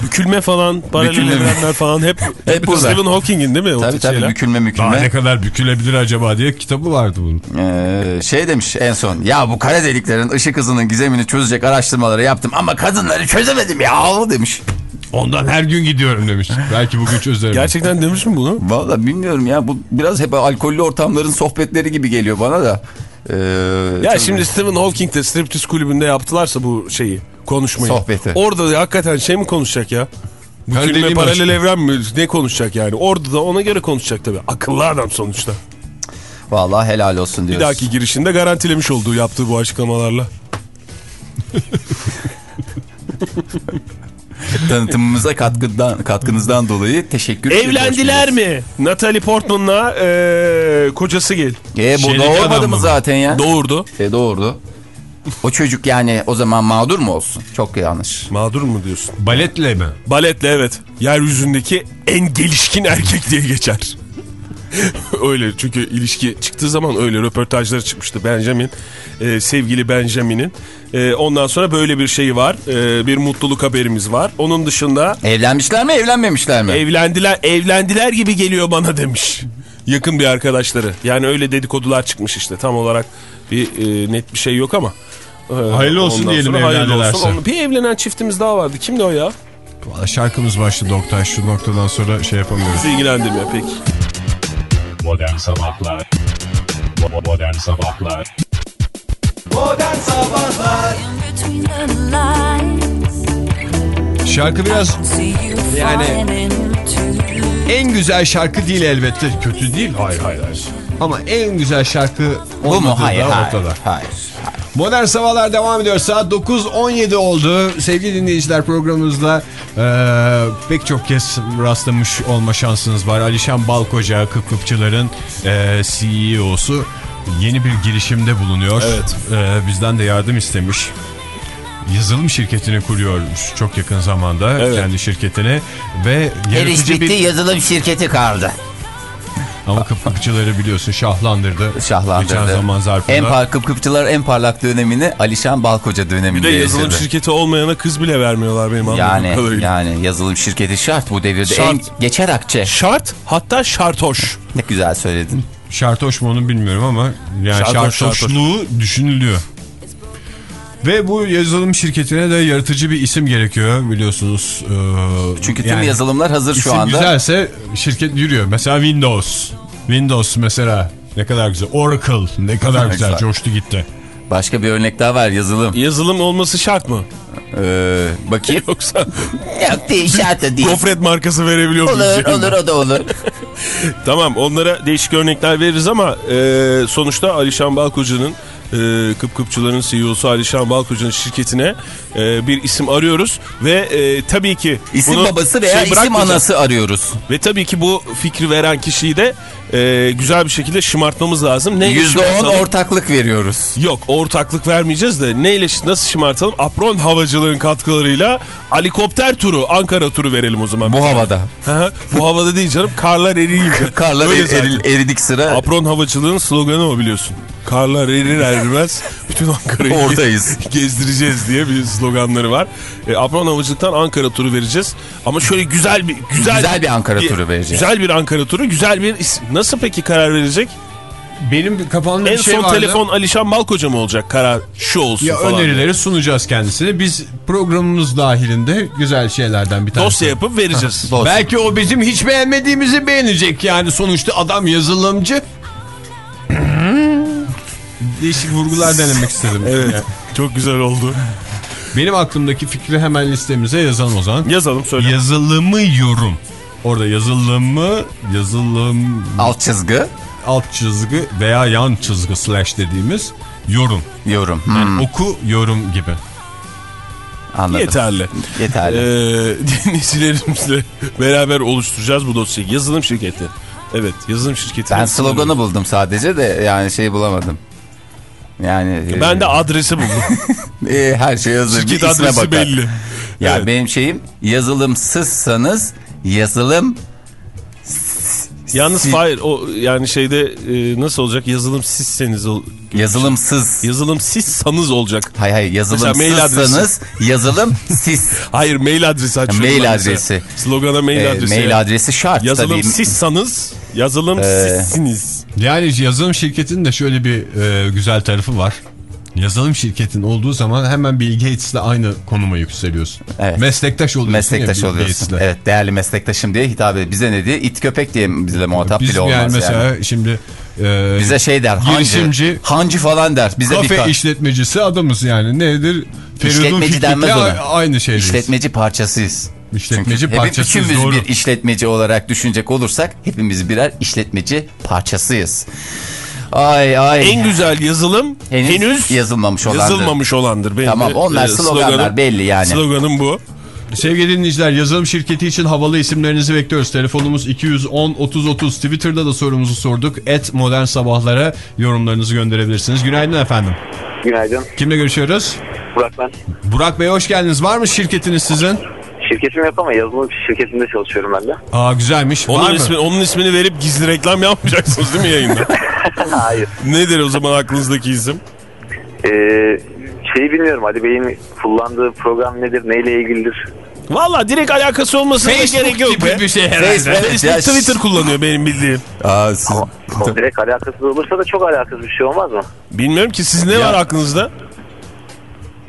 Bükülme falan, paralel evrenler falan hep, hep burada. Stephen Hawking'in değil mi? o Tabii tabii şeyler? bükülme Daha mükülme. ne kadar bükülebilir acaba diye kitabı vardı bunun. Ee, şey demiş en son ya bu kara deliklerin ışık hızının gizemini çözecek araştırmaları yaptım ama kadınları çözemedim ya demiş. Ondan her gün gidiyorum demiş. Belki bugün çözerim. Gerçekten demiş mi bunu? Valla bilmiyorum ya bu biraz hep alkollü ortamların sohbetleri gibi geliyor bana da. Ee, Ya şimdi Stephen Hawking de striptiz kulübünde yaptılarsa bu şeyi konuşmayı. Sohbeti. Orada da hakikaten şey mi konuşacak ya? Bükülme deliği mi paralel açık? evren mi? Ne konuşacak yani? Orada da ona göre konuşacak tabii. Akıllı adam sonuçta. Vallahi helal olsun Bir diyoruz. dahaki girişinde garantilemiş olduğu yaptığı bu açıklamalarla. Tanıtımımıza katkıdan, katkınızdan dolayı teşekkür ediyoruz. Evlendiler mi? Natalie Portman'la eee, kocası gel. E bu Şeydeki doğurmadı mı? zaten ya? Doğurdu. e doğurdu. O çocuk yani o zaman mağdur mu olsun? Çok yanlış. Mağdur mu diyorsun? Baletle mi? Baletle evet. Yeryüzündeki en gelişkin erkek diye geçer. öyle çünkü ilişki çıktığı zaman öyle röportajları çıkmıştı Benjamin. e, sevgili Benjamin'in. E, ondan sonra böyle bir şey var. E, bir mutluluk haberimiz var. Onun dışında Evlenmişler mi evlenmemişler mi? evlendiler evlendiler gibi geliyor bana demiş. Yakın bir arkadaşları. Yani öyle dedikodular çıkmış işte. Tam olarak bir e, net bir şey yok ama. E, Hayırlı olsun diyelim evlendilerse. olsun. Onu- Bir evlenen çiftimiz daha vardı. Kimdi o ya? Valla şarkımız başladı Oktay. Şu noktadan sonra şey yapamıyoruz. Bizi ilgilendirmiyor pek. Modern Sabahlar Modern Sabahlar Modern Sabahlar Şarkı biraz Yani- en güzel şarkı değil elbette. Kötü değil. Hayır hayır hayır. Ama en güzel şarkı Bu mu? Hayır, da hayır, ortada. hayır, hayır. Modern Sabahlar devam ediyor. Saat 9.17 oldu. Sevgili dinleyiciler programımızda e, pek çok kez rastlamış olma şansınız var. Alişan Balkoca, Kıpkıpçıların e, CEO'su yeni bir girişimde bulunuyor. Evet. E, bizden de yardım istemiş. Yazılım şirketini kuruyormuş çok yakın zamanda Evet. kendi şirketini ve yaratıcı bitti bir yazılım şirketi kaldı. Ama Kıpkıpçıları biliyorsun şahlandırdı. Şahlandırdı. Geçen zaman zarfında. En par Kıpkıpçılar en parlak dönemini Alişan Balkoca Bir döneminde de yazılım yaşadı. şirketi olmayana kız bile vermiyorlar benim anladığım Yani kadarıyla. yani yazılım şirketi şart bu devirde. Şart. En geçer akçe. Şart hatta şartoş. Ne güzel söyledin. Şartoş mu onu bilmiyorum ama yani Şartoş, şartoşluğu düşünülüyor. Ve bu yazılım şirketine de yaratıcı bir isim gerekiyor biliyorsunuz. Ee, Çünkü tüm yani yazılımlar hazır isim şu anda. güzelse şirket yürüyor. Mesela Windows. Windows mesela ne kadar güzel. Oracle ne kadar güzel coştu gitti. Başka bir örnek daha var yazılım. Yazılım olması şart mı? Ee, bakayım. Yoksa Yok değil şart da değil. gofret markası verebiliyor muyuz? Olur yani? olur o da olur. Tamam onlara değişik örnekler veririz ama e, sonuçta Alişan Balkoca'nın e, Kıpkıpçıların CEO'su Alişan Balkoca'nın şirketine e, bir isim arıyoruz ve e, tabii ki İsim bunu babası veya şey isim anası arıyoruz. Ve tabii ki bu fikri veren kişiyi de e, güzel bir şekilde şımartmamız lazım. Neyle %10 şımartalım? ortaklık veriyoruz. Yok ortaklık vermeyeceğiz de neyle nasıl şımartalım? Apron havacılığın katkılarıyla helikopter turu Ankara turu verelim o zaman. Bu havada. Hı hı, Bu havada değil canım karlar eriyince. Karlar er- eril- eridik sıra Apron havacılığın sloganı o biliyorsun. Karlar erir erimez bütün Ankara'yı Oradayız. gezdireceğiz diye bir sloganları var. E, Apron havacılıktan Ankara turu vereceğiz. Ama şöyle güzel bir güzel, Güzel bir Ankara turu vereceğiz. Güzel bir Ankara turu, güzel bir. Nasıl peki karar verecek? Benim kafamda En bir şey son vardı. telefon Alişan Balkoca mı olacak karar şu olsun Ya falan. önerileri sunacağız kendisine. Biz programımız dahilinde güzel şeylerden bir tanesi. Dosya yapıp vereceğiz. Dosya. Belki o bizim hiç beğenmediğimizi beğenecek yani sonuçta adam yazılımcı. Değişik vurgular denemek istedim. Evet. Yani Çok güzel oldu. benim aklımdaki fikri hemen listemize yazalım o zaman. Yazalım söyle. Yazılımı yorum. Orada yazılımı, yazılım alt çizgi alt çizgi veya yan çizgi slash dediğimiz yorum. yorum. Hmm, Oku yorum gibi. anladım. Yeterli. Yeterli. Ee, dinleyicilerimizle beraber oluşturacağız bu dosyayı. Yazılım şirketi. Evet yazılım şirketi. ben sloganı buldum sadece de yani şey bulamadım. Yani e, Ben de adresi buldum. e, her şey hazır. Şirket adresi bakar. belli. Ya Evet. benim şeyim yazılımsızsanız yazılım Yalnız Fahir o yani şeyde e, nasıl olacak yazılım sizseniz ol- yazılımsız. yazılım sizsanız olacak. Hay hay Mesela mail yazılımsızsanız yazılım siz. Hayır mail adresi açıyorum. Mail mesela. adresi. Slogana mail E, adresi. mail adresi şart Yazılım tabii. sizsanız yazılım Ee, sizsiniz. Yani yazılım şirketinin de şöyle bir e, güzel tarafı var. Yazılım şirketin olduğu zaman hemen Bill Gates'le aynı konuma yükseliyorsun. Evet. Meslektaş oluyorsun. Meslektaş oluyorsun. Evet değerli meslektaşım diye hitap ediyor. Bize ne diye? İt köpek diye bizle muhatap Biz bile yani olmaz mesela yani. şimdi e, Bize şey der hancı. Hancı falan der. Bize bir kafe ka- işletmecisi adamız yani. Nedir? Feridun İşletmeci denmez ona. aynı şeydeyiz. İşletmeci parçasıyız. İşletmeci Çünkü parçasıyız, Hepimiz doğru. bir işletmeci olarak düşünecek olursak hepimiz birer işletmeci parçasıyız. Ay ay. En güzel yazılım henüz, henüz, yazılmamış olandır. yazılmamış olandır. Benim Tamam de, onlar e, sloganlar sloganım- belli yani. Sloganım bu. Sevgili dinleyiciler yazılım şirketi için havalı isimlerinizi bekliyoruz. Telefonumuz 210 30 30. Twitter'da da sorumuzu sorduk. Et modern sabahlara yorumlarınızı gönderebilirsiniz. Günaydın efendim. Günaydın. Kimle görüşüyoruz? Burak ben. Burak Bey hoş geldiniz. Var mı şirketiniz sizin? Şirketim yok ama yazılım şirketinde çalışıyorum ben de. Aa güzelmiş. Var Onun, mı? ismi, onun ismini verip gizli reklam yapmayacaksınız değil mi yayında? Hayır. Nedir o zaman aklınızdaki isim? Ee, şeyi bilmiyorum Ali Bey'in kullandığı program nedir, neyle ilgilidir? Valla direkt alakası olmasına da gerek yok be. bir şey herhalde. Facebook, evet, Facebook, ya, Twitter kullanıyor benim bildiğim. Aa, siz- Ama direkt alakasız olursa da çok alakasız bir şey olmaz mı? Bilmiyorum ki siz ne var aklınızda?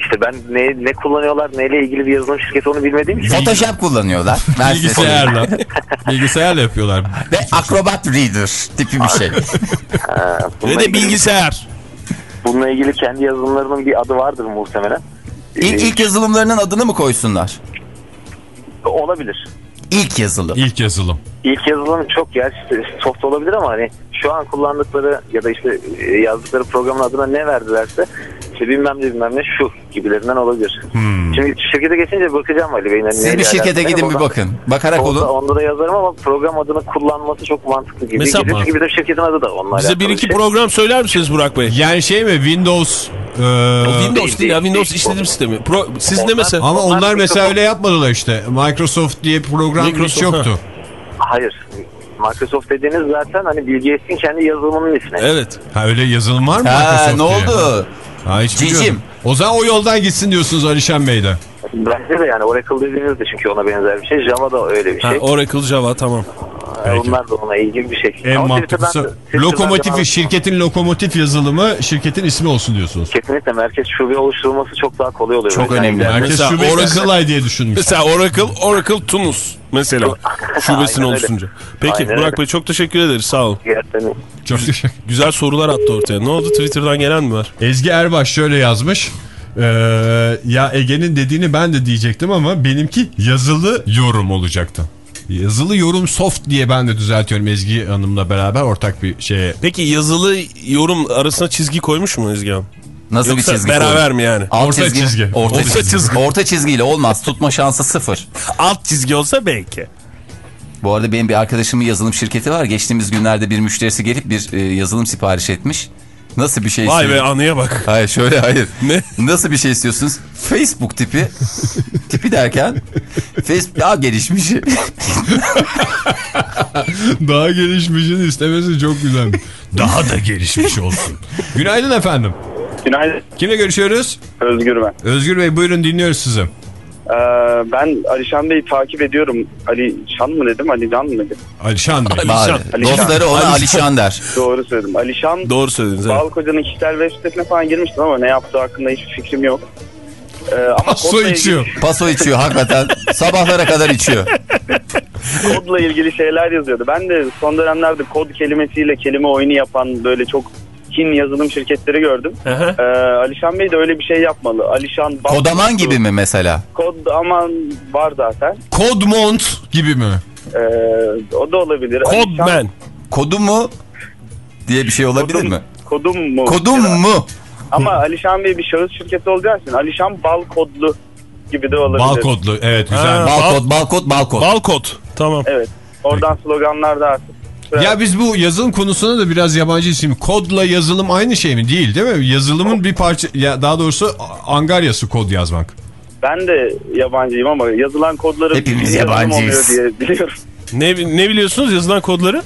İşte ben ne, ne kullanıyorlar, neyle ilgili bir yazılım şirketi onu bilmediğim için. Photoshop kullanıyorlar. Bilgisayarla. Bilgisayarla yapıyorlar. Ve Acrobat Reader tipi bir şey. Ve de bilgisayar. Bununla ilgili kendi yazılımlarının bir adı vardır muhtemelen. İlk, Ee, ilk yazılımlarının adını mı koysunlar? Olabilir. İlk yazılım. İlk yazılım. İlk yazılım çok yer soft olabilir ama hani şu an kullandıkları ya da işte e, yazdıkları programın adına ne verdilerse işte bilmem ne bilmem ne şu gibilerinden olabilir. Hmm. Şimdi şirkete geçince bakacağım Ali Bey'in. hani Siz bir şirkete alakalı. gidin bir bakın. Bakarak Onda, olun. onda da yazarım ama program adını kullanması çok mantıklı gibi. Mesela- Mesela, gibi de şirketin adı da onunla Bize bir iki şey. program söyler misiniz Burak Bey? Yani şey mi Windows... e, O Windows değil, değil ya Windows değil. işletim sistemi. Pro, siz ne Onlar- mesela? Ama Onlar onlar mesela Microsoft- öyle yapmadılar işte. Microsoft diye program Microsoft, yoktu. Hayır. Microsoft dediğiniz zaten hani Bill Gates'in kendi yazılımının ismi. Evet. Ha öyle yazılım var mı Ha Microsoft ne diye? oldu? Ha, hiç Cicim. O zaman o yoldan gitsin diyorsunuz Alişan Bey de. Bence de yani Oracle dediğiniz de çünkü ona benzer bir şey. Java da öyle bir Ha, şey. Oracle Java tamam. Yani Onlar da ona ilgili bir şey. En Ama mantıklısı Twitter'dan- lokomotifi, şirketin lokomotif yazılımı şirketin ismi olsun diyorsunuz. Kesinlikle merkez şube oluşturulması çok daha kolay oluyor. Çok önemli. ileride- Herkes Mesela şubeyi Oracle- diye düşünmüş. Mesela Oracle, Oracle Tunus mesela. Şubesini oluşturunca. Peki Aynen Burak öyle. Bey çok teşekkür ederiz sağ olun. Gerçekten Çok teşekkür Güzel sorular attı ortaya. Ne oldu Twitter'dan gelen mi var? Ezgi Erbaş şöyle yazmış. Ee, ya Ege'nin dediğini ben de diyecektim ama benimki yazılı yorum olacaktı. Yazılı yorum soft diye ben de düzeltiyorum Ezgi Hanım'la beraber ortak bir şeye. Peki yazılı yorum arasına çizgi koymuş mu Ezgi Hanım? Nasıl Yoksa bir çizgi? beraber mi yani? Alt Orta çizgi. Orta, Orta çizgi. çizgi. Orta çizgiyle olmaz. Tutma şansı sıfır. Alt çizgi olsa belki. Bu arada benim bir arkadaşımın yazılım şirketi var. Geçtiğimiz günlerde bir müşterisi gelip bir e, yazılım sipariş etmiş. Nasıl bir şey Vay be istiyor? anıya bak. Hayır şöyle hayır. Ne? Nasıl bir şey istiyorsunuz? Facebook tipi. tipi derken Facebook daha gelişmiş. Daha gelişmişini istemesi çok güzel. Daha da gelişmiş olsun. Günaydın efendim. Günaydın. Kimle görüşüyoruz? Özgür ben. Özgür Bey buyurun dinliyoruz sizi. Ee, ben Alişan Bey'i takip ediyorum. Ali Şan mı dedim? Ali Can mı dedim? Alişan Bey. Bari. Alişan. Dostları ona Alişan. Alişan der. Doğru söyledim. Alişan Doğru söylediniz. Evet. Sağlık Hoca'nın kişisel web sitesine falan girmiştim ama ne yaptığı hakkında hiçbir fikrim yok. Ee, ama kodla içiyor. Paso içiyor hakikaten. Sabahlara kadar içiyor. Ilgili, kodla ilgili şeyler yazıyordu. Ben de son dönemlerde kod kelimesiyle kelime oyunu yapan böyle çok Çin yazılım şirketleri gördüm. Ee, Alişan Bey de öyle bir şey yapmalı. Alişan Bal- Kodaman gibi mi mesela? Kod aman var zaten. Kodmont gibi mi? Ee, o da olabilir. Alişan- Codman. Kodu mu? Diye bir şey olabilir Kodum- mi? Kodum mu? Kodum mu? Ama Alişan Bey bir şahıs şirketi olacağı için Alişan Bal Kodlu gibi de olabilir. Bal kodlu. Evet güzel. Ha. Balkod, balkod, balkod. Balkod. Tamam. Evet. Oradan sloganlar da artık. Ya biz bu yazılım konusuna da biraz yabancı isim. Kodla yazılım aynı şey mi? Değil değil mi? Yazılımın bir parça ya daha doğrusu angaryası kod yazmak. Ben de yabancıyım ama yazılan kodları Hepimiz yabancıyız. oluyor diye biliyorum. Ne, ne biliyorsunuz yazılan kodları?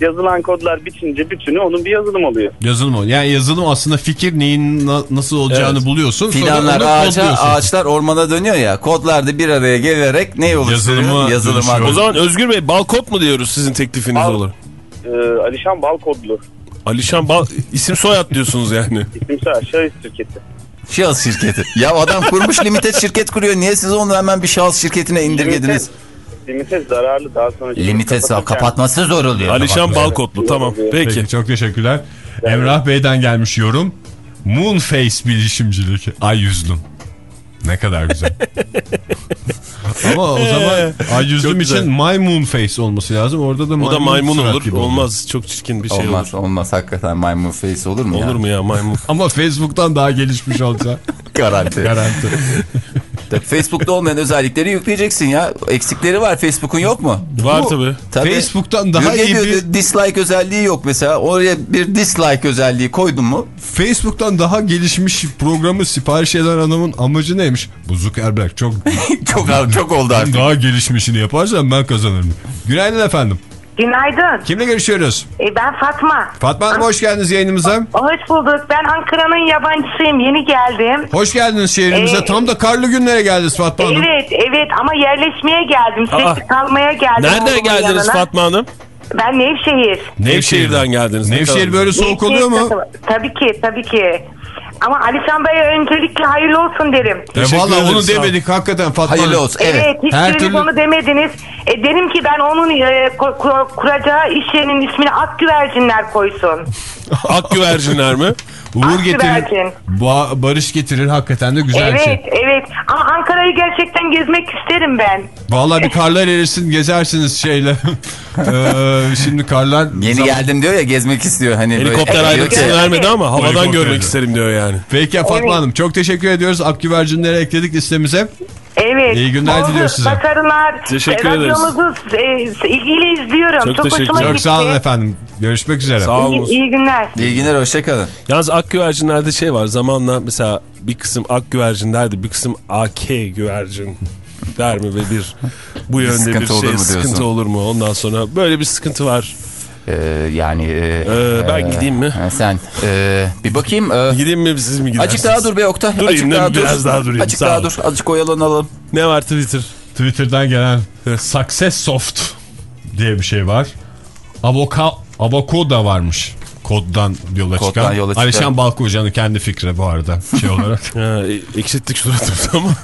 Yazılan kodlar bitince bütünü onun bir yazılım oluyor. Yazılım o. Yani yazılım aslında fikir neyin na- nasıl olacağını Evet. buluyorsun. sonra Fidanlar kodluyorsun. ağaçlar ormana dönüyor ya. Kodlar da bir araya gelerek ne oluşturuyor? Yazılıma Yazılıma. O zaman Özgür Bey balkod mu diyoruz sizin teklifiniz Bal- olur? Ee, Alişan Bal Kodlu. Alişan Bal isim soyad diyorsunuz yani. İsimsel şahıs şirketi. Şahıs şirketi. Ya adam kurmuş limited şirket kuruyor. Niye siz onu hemen bir şahıs şirketine indirgediniz? Limited zararlı daha sonra. Limited kapatırken- kapatması zor oluyor. Alişan Balkodlu tamam. Peki. Peki çok teşekkürler. Emrah Bey'den gelmiş yorum. Moonface bilişimcilik. Ay yüzlüm. Ne kadar güzel. Ama o zaman ay yüzlüm güzel. için maymun face olması lazım. Orada da O maymun, da maymun olur. Olmaz. Çok çirkin bir şey Olmaz olur. olmaz hakikaten maymun face olur mu ya? Olur mu ya maymun? Ama Facebook'tan daha gelişmiş olsa Garanti. garanti. Tabii Facebook'ta olmayan özellikleri yükleyeceksin ya. Eksikleri var Facebook'un yok mu? Var tabii. Tabii. Facebook'tan daha Bürge iyi diyor, bir dislike özelliği yok mesela. Oraya bir dislike özelliği koydun mu? Facebook'tan daha gelişmiş programı sipariş eden adamın amacı neymiş? Bu Zuckerberg çok çok çok oldu artık. daha gelişmişini yaparsan ben kazanırım. Günaydın efendim. Günaydın. Kimle görüşüyoruz? E, ben Fatma. Fatma Hanım hoş geldiniz yayınımıza. Hoş bulduk. Ben Ankara'nın yabancısıyım. Yeni geldim. Hoş geldiniz şehrimize. Ee, Tam da karlı günlere geldiniz Fatma Hanım. Evet, evet ama yerleşmeye geldim. Sürekli kalmaya geldim. Nereden geldiniz yanına. Fatma Hanım? Ben Nevşehir. Nevşehir'den geldiniz. Ne Nevşehir böyle soğuk oluyor mu? Nevşehir- Tabii ki, tabii ki. Ama Alişan Bey'e öncelikle hayırlı olsun derim. E, Teşekkür Valla onu demedik hakikaten Fatma Hayırlı olsun. Evet, Evet. hiçbiriniz her türlü- onu demediniz. E, derim ki ben onun e, ku- ku- kuracağı iş yerinin ismini Ak Güvercinler koysun. Ak güvercinler mi? Uğur Ak getirir, güvercin. ba- barış getirir hakikaten de güzel bir Evet, şey. evet. Ama Ankara'yı gerçekten gezmek isterim ben. Vallahi bir karlar erisin gezersiniz şeyle. Ee, şimdi karlar... Yeni zaman- geldim diyor ya gezmek istiyor. Hani böyle- Helikopter ayrıntısını ki, vermedi ama havadan görmek isterim diyor yani. Peki Fatma Evet. Hanım çok teşekkür ediyoruz. Akgüvercinleri ekledik listemize. Evet. İyi günler diliyoruz size. Başarılar. Teşekkür E, ederiz. Radyonuzu e, ilgiyle izliyorum. Çok Çok, teşekkür hoşuma ederim. Çok sağ olun efendim. Görüşmek üzere. Sağ olun. İyi, iyi günler. İyi günler hoşçakalın. Yalnız ak güvercinlerde şey var. Zamanla mesela bir kısım ak güvercin derdi. Bir kısım AK güvercin der mi ve bir bu yönde bir, sıkıntı olur şey diyorsun? sıkıntı olur mu? Ondan sonra böyle bir sıkıntı var. Ee, yani... e, Ee, ben e, gideyim mi? e, Sen e, bir bakayım. e, Gideyim mi siz mi gidersiniz? Azıcık daha dur be Oktay. Durayım, azıcık daha dur. biraz daha durayım, Azıcık daha ol. dur. Azıcık oyalanalım. Ne var Twitter? Twitter'dan gelen Success Soft diye bir şey var. Avoka, avoko da varmış. Koddan yola Koddan çıkan. yola çıkan. Alişan Balkocan'ın kendi fikri bu arada şey olarak. Ha, e- ekşittik suratımızı ama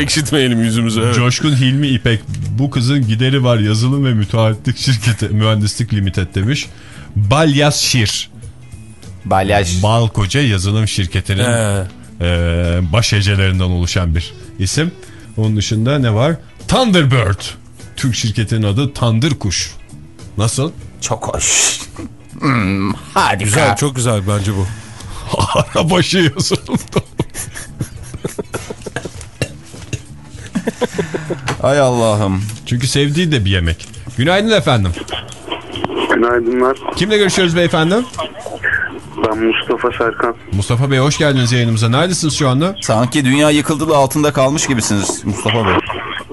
ekşitmeyelim yüzümüzü. Evet. Coşkun Hilmi İpek bu kızın gideri var yazılım ve müteahhitlik şirketi mühendislik limited demiş. Balyas Şir. Balyaj. Balkoca yazılım şirketinin He. e, baş hecelerinden oluşan bir isim. Onun dışında ne var? Thunderbird. Türk şirketinin adı Tandır Kuş. Nasıl? Çok hoş. Hmm, harika. Güzel, çok güzel bence bu. Arabaşı yazılımda. Ay Allah'ım. Çünkü sevdiği de bir yemek. Günaydın efendim. Günaydınlar. Kimle görüşüyoruz beyefendi? Ben Mustafa Serkan. Mustafa Bey hoş geldiniz yayınımıza. Neredesiniz şu anda? Sanki dünya yıkıldı da altında kalmış gibisiniz Mustafa Bey.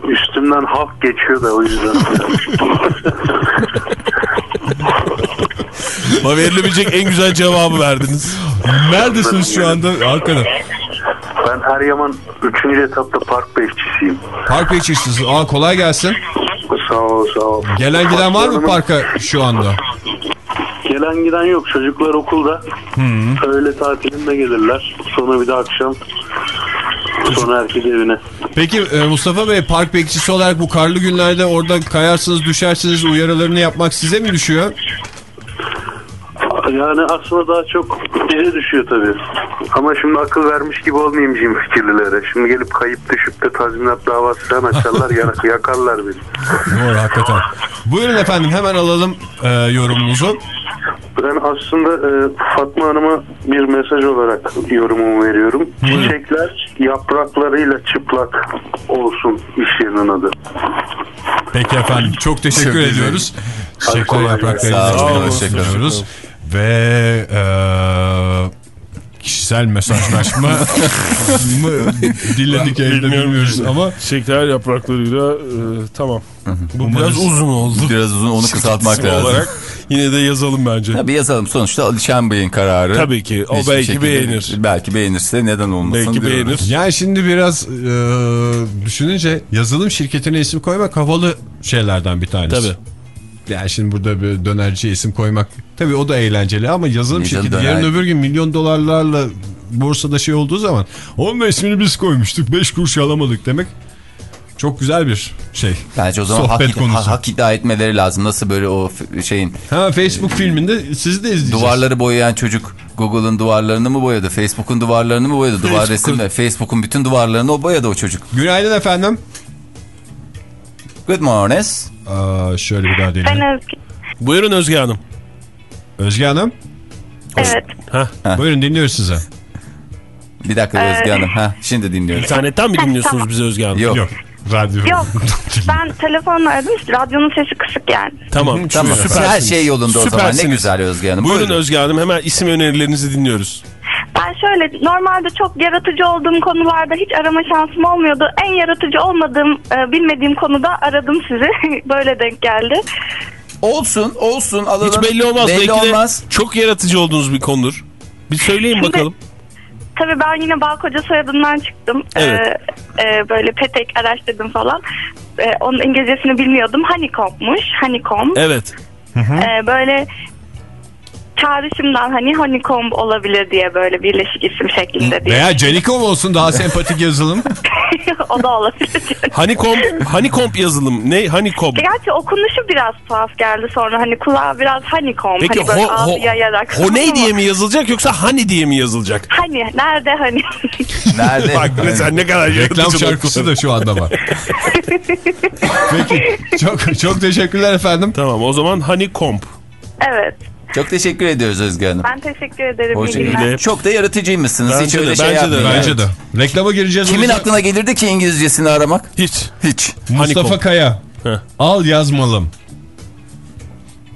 Üstümden halk geçiyor da o yüzden. Verilebilecek en güzel cevabı verdiniz. Neredesiniz şu anda? Hakikaten. ben Eryaman 3. etapta park bekçisiyim. Park bekçisiniz. Aa kolay gelsin. Sağ ol sağ ol. Gelen giden var mı parka şu anda? Gelen giden yok. Çocuklar okulda. Öğle tatilinde gelirler. Sonra bir de akşam. Sonra herkes evine. Peki e, Mustafa Bey park bekçisi olarak bu karlı günlerde orada kayarsınız düşersiniz uyarılarını yapmak size mi düşüyor? Yani aslında daha çok bize düşüyor tabii. Ama şimdi akıl vermiş gibi olmayayım cim fikirlilere. Şimdi gelip kayıp düşüp de tazminat davası falan açarlar yak- yakarlar beni. Doğru hakikaten. Buyurun efendim hemen alalım e, yorumunuzu. Ben aslında e, Fatma Hanım'a bir mesaj olarak yorumumu veriyorum. Çiçekler yapraklarıyla çıplak olsun iş yerinin adı. Peki efendim çok teşekkür Çok ediyoruz. Çiçekler yapraklarıyla Sağ olun, çıkmak teşekkür istiyoruz. Ve e, kişisel mesajlaşma mı diledik elde bilmiyoruz ama Çiçekler yapraklarıyla e, tamam. Bu Umarız- biraz uzun oldu. Biraz uzun onu kısaltmak lazım. olarak yine de yazalım bence. Tabii yazalım. Sonuçta Alişan Bey'in kararı. Tabii ki. O Hiçbir belki şekilde- beğenir. Belki beğenirse neden olmasın Belki diyorum. beğenir. yani şimdi biraz e, düşününce yazılım şirketine isim koymak havalı şeylerden bir tanesi. Tabii. Yani şimdi burada bir dönerciye isim koymak tabii o da eğlenceli ama yazılım Neden şirketi döner- yarın öbür gün milyon dolarlarla borsada şey olduğu zaman onun ismini biz koymuştuk 5 kuruş alamadık demek çok güzel bir şey. Bence o zaman Sohbet hak, konusu. hak iddia etmeleri lazım. Nasıl böyle o şeyin Ha Facebook filminde sizi de izleyeceğiz. duvarları boyayan çocuk Google'ın duvarlarını mı boyadı? Facebook'un duvarlarını mı boyadı? Duvar Facebook'un- resimle. Facebook'un bütün duvarlarını o boyadı o çocuk. Günaydın efendim. Good morning. Aa, şöyle bir daha Ben deneyelim. Özge. Buyurun Özge Hanım. Özge Hanım. Evet. Heh. Buyurun dinliyoruz sizi. Bir dakika Ee, Özge Hanım. Ha, şimdi dinliyoruz. İnternetten mi dinliyorsunuz Tamam. bizi Özge Hanım? Yok. Yok. Radyo. Yok. ben telefonla aradım. Radyonun sesi kısık yani. Tamam. Tamam. Süpersiniz. Her şey yolunda o zaman. Ne Süpersiniz. güzel Özge Hanım. Buyurun Buyurun. Özge Hanım hemen isim önerilerinizi dinliyoruz. Ben şöyle normalde çok yaratıcı olduğum konularda hiç arama şansım olmuyordu. En yaratıcı olmadığım, e, bilmediğim konuda aradım sizi. Böyle denk geldi. Olsun olsun alalım. Hiç belli olmaz. Belli Belki olmaz. çok yaratıcı olduğunuz bir konudur. Bir söyleyin Şimdi- bakalım. Tabii ben yine Balkoca soyadından çıktım. Evet. Ee, e, böyle petek araştırdım falan. Ee, onun İngilizcesini bilmiyordum. Honeycomb'muş. Honeycomb. Evet. Ee, böyle çağrışımdan hani honeycomb olabilir diye böyle birleşik isim şeklinde diye. Veya Canikom olsun daha sempatik yazılım. o da olabilir. Honeycomb, honeycomb yazılım. Ne? Honeycomb. Gerçi okunuşu biraz tuhaf geldi sonra hani kulağa biraz honeycomb. Peki hani böyle ho, ho, yayarak. honey diye mi yazılacak yoksa honey diye mi yazılacak? Hani nerede hani? Nerede? Bak mesela ne kadar Reklam şarkısı da şu anda var. Peki çok çok teşekkürler efendim. Tamam o zaman honeycomb. evet. Çok teşekkür ediyoruz Özge Hanım. Ben teşekkür ederim. günler. Çok da yaratıcıymışsınız. Hiç Bence öyle de, şey bence de, yapmıyorum. Bence de. Reklama gireceğiz. Kimin yüzden- aklına gelirdi ki İngilizcesini aramak? Hiç. Hiç. Mustafa Honeycomb. Kaya. Heh. Al yazmalım.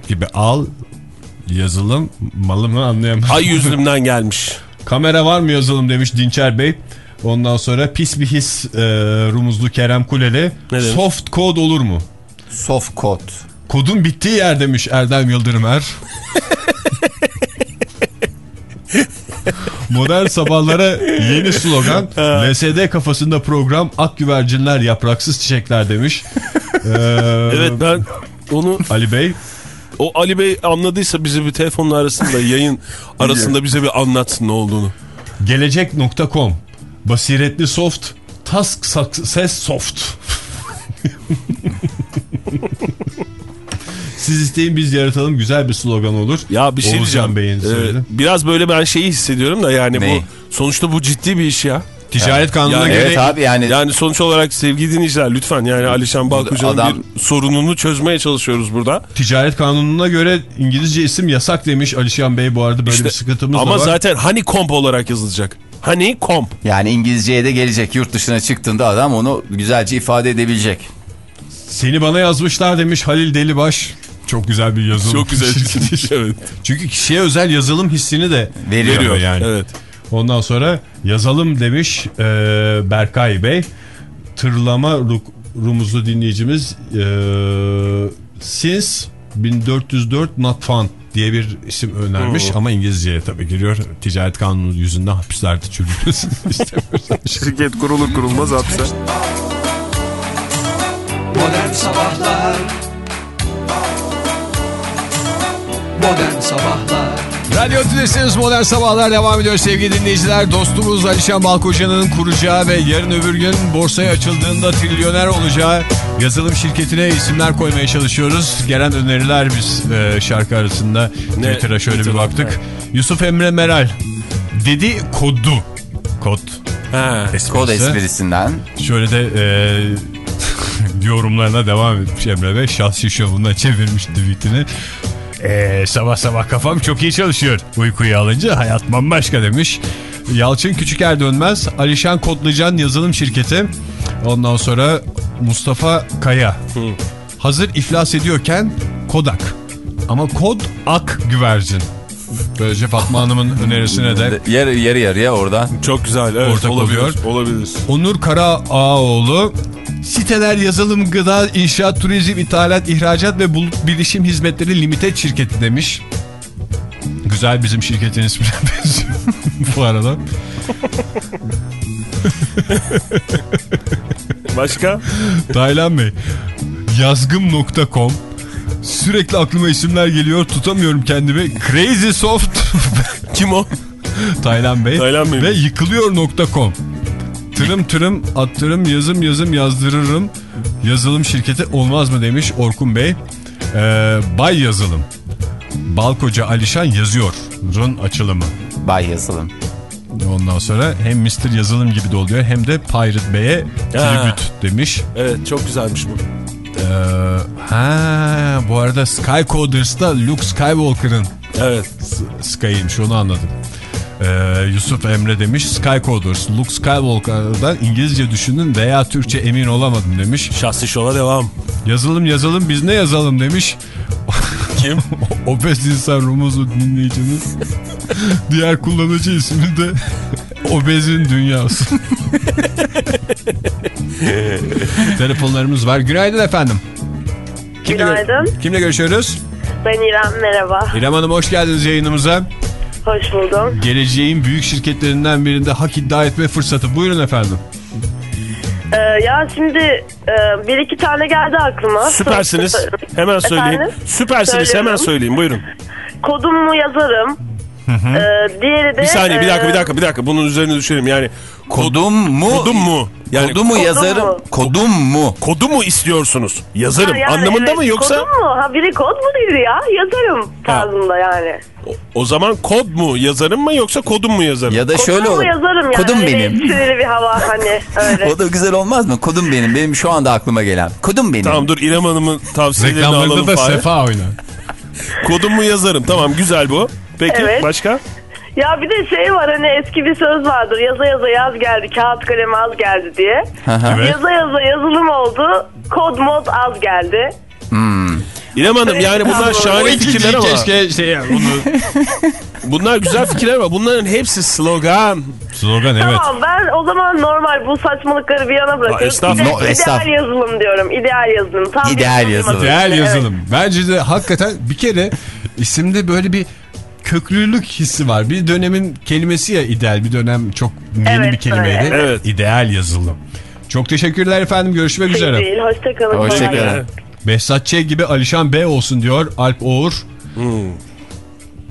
Gibi al yazılım malı mı anlayamadım. Ay yüzlümden gelmiş. Kamera var mı yazılım demiş Dinçer Bey. Ondan sonra pis bir his e, rumuzlu Kerem Kuleli. Soft kod olur mu? Soft code. Kodun bittiği yer demiş Erdem Yıldırım Er. Modern sabahlara yeni slogan. LSD kafasında program ak güvercinler yapraksız çiçekler demiş. Ee, Evet ben onu Ali Bey. o Ali Bey anladıysa bizi bir telefonla arasında yayın arasında bize bir anlatsın ne olduğunu. Gelecek.com Basiretli soft Task Success Soft Siz isteyin biz yaratalım güzel bir slogan olur. Ya bir şey Oğuzcan diyeceğim. Bey'in Ee, söyledi. biraz böyle ben şeyi hissediyorum da yani Neyi? bu sonuçta bu ciddi bir iş ya. Ticaret kanununa Yani- göre Evet abi yani Yani sonuç olarak sevgili dinleyiciler lütfen yani Alişan Balkocan'ın Adam- bir sorununu çözmeye çalışıyoruz burada. ticaret kanununa göre İngilizce isim yasak demiş Alişan Bey bu arada böyle İşte, bir sıkıntımız ama da var. zaten honeycomb olarak yazılacak. Honeycomb. yani İngilizceye de gelecek. Yurt dışına çıktığında adam onu güzelce ifade edebilecek. Seni bana yazmışlar demiş Halil Delibaş. Çok güzel bir yazılım. Çok güzel çizmiş, evet. Çünkü kişiye özel yazılım hissini de Veriyor. veriyor yani. Evet. Ondan sonra yazalım demiş e, Berkay Bey. Tırlama ru- rumuzlu dinleyicimiz e, Since 1404 Not Fun diye bir isim önermiş Oo. ama İngilizceye tabii giriyor. Ticaret kanunu yüzünden hapislerde çürümesini istemiyoruz. Şirket kurulur kurulmaz hapse. Modern Sabahlar Modern Sabahlar Radyo Tülesi'niz Modern Sabahlar devam ediyor sevgili dinleyiciler. Dostumuz Alişan Balkoca'nın kuracağı ve yarın öbür gün borsaya açıldığında trilyoner olacağı yazılım şirketine isimler koymaya çalışıyoruz. Gelen öneriler biz e, şarkı arasında Twitter'a şöyle bir Twitter'da, baktık. Yusuf Emre Meral dedi kodu. Kod. Ha. Kod esprisi. esprisinden. Şöyle de e, yorumlarına devam etmiş Emre Bey. Şahsi şovuna çevirmiş tweetini. E, sabah sabah kafam çok iyi çalışıyor. Uykuyu alınca hayat bambaşka demiş. Yalçın Küçüker Dönmez, Alişan Kodlucan yazılım şirketi. Ondan sonra Mustafa Kaya. Hazır iflas ediyorken Kodak. Ama kod ak güvercin. Böylece Fatma Hanım'ın önerisine de Yarı, yarı yarıya oradan. Çok güzel. Evet, Ortak olabilir. oluyor. Olabilir. Onur Kara Ağaoğlu siteler yazılım gıda inşaat turizm ithalat ihracat ve bulut bilişim hizmetleri limited şirketi demiş. Güzel bizim şirketin ismine benziyor bu arada. Başka? Taylan Bey yazgım.com Sürekli aklıma isimler geliyor tutamıyorum kendimi. Crazy Soft Kim o? Taylan Bey. Taylan Bey? Ve yıkılıyor.com Tırım tırım attırım yazım yazım yazdırırım. Yazılım şirketi olmaz mı demiş Orkun Bey. Ee, Bay Yazılım. Balkoca Alişan yazıyor. Run açılımı. Bay yazılım. Ondan sonra hem Mr. Yazılım gibi de oluyor hem de Pirate Bey'e tribüt demiş. Evet çok güzelmiş bu. Ee, ha bu arada Skycoders'ta Luke Skywalker'ın Evet. Sky'ymiş onu anladım. Ee, Yusuf Emre demiş Skycoders Luke Skywalker'dan İngilizce düşünün veya Türkçe emin olamadım demiş. Şahsi şova devam. Yazalım yazalım biz ne yazalım demiş. Kim? Obez insan Rumuzlu dinleyicimiz. Diğer kullanıcı ismi de Obez'in dünyası. Telefonlarımız var. Günaydın efendim. Kimle gör- Günaydın. Kimle görüşüyoruz? Ben İrem merhaba. İrem Hanım hoş geldiniz yayınımıza. Hoş buldum. Geleceğin büyük şirketlerinden birinde hak iddia etme fırsatı. Buyurun efendim. Ee, ya şimdi e, bir iki tane geldi aklıma. Süpersiniz. Hemen söyleyeyim. Efendim? Süpersiniz Söylüyorum. hemen söyleyin buyurun. kodumu yazarım. Ee, diğeri de... Bir saniye bir dakika e, bir dakika bir dakika bunun üzerine düşelim yani. Kodum mu? Kodum mu? Yani Kodu mu yazarım? mu? Kodum mu? kodu mu istiyorsunuz? Yazarım ha, yani anlamında evet, mı yoksa? Kodum mu? Ha biri kod mu dedi ya? Yazarım tarzında yani. O, o zaman kod mu yazarım mı yoksa kodum mu yazarım? Ya da şöyle Kodumu olur. yazarım yani. Kodum Öyle benim. sinirli bir hava hani öyle. O da güzel olmaz mı? Kodum benim. Benim şu anda aklıma gelen. Kodum benim. Tamam dur İrem Hanım'ın tavsiyelerini alalım Reklamlarda da Fahir. Sefa oynar. Kodum mu yazarım tamam güzel bu. Peki Evet. başka? Ya bir de şey var hani eski bir söz vardır. Yaza yaza yaz geldi, kağıt kalem az geldi diye. Hı hı. Evet. Yaza yaza yazılım oldu, kod mod az geldi. İrem Hanım yani bunlar şahane fikirler ama. keşke şey ya, bunu... Bunlar güzel fikirler ama bunların hepsi slogan. Slogan evet. Tamam ben o zaman normal bu saçmalıkları bir yana bırakıyorum. İde- No, ideal yazılım diyorum. ideal yazılım. Tam İdeal yazılım. Evet. yazılım. Bence de hakikaten bir kere isimde böyle bir köklülük hissi var. Bir dönemin kelimesi ya ideal. Bir dönem çok yeni Evet, bir kelimeydi. öyle, evet. İdeal yazılım. Çok teşekkürler efendim. Görüşmek Şey üzere. değil. Hoşçakalın. Hoşçakalın. Behzat Ç. gibi Alişan B olsun diyor Alp Oğur. Hmm.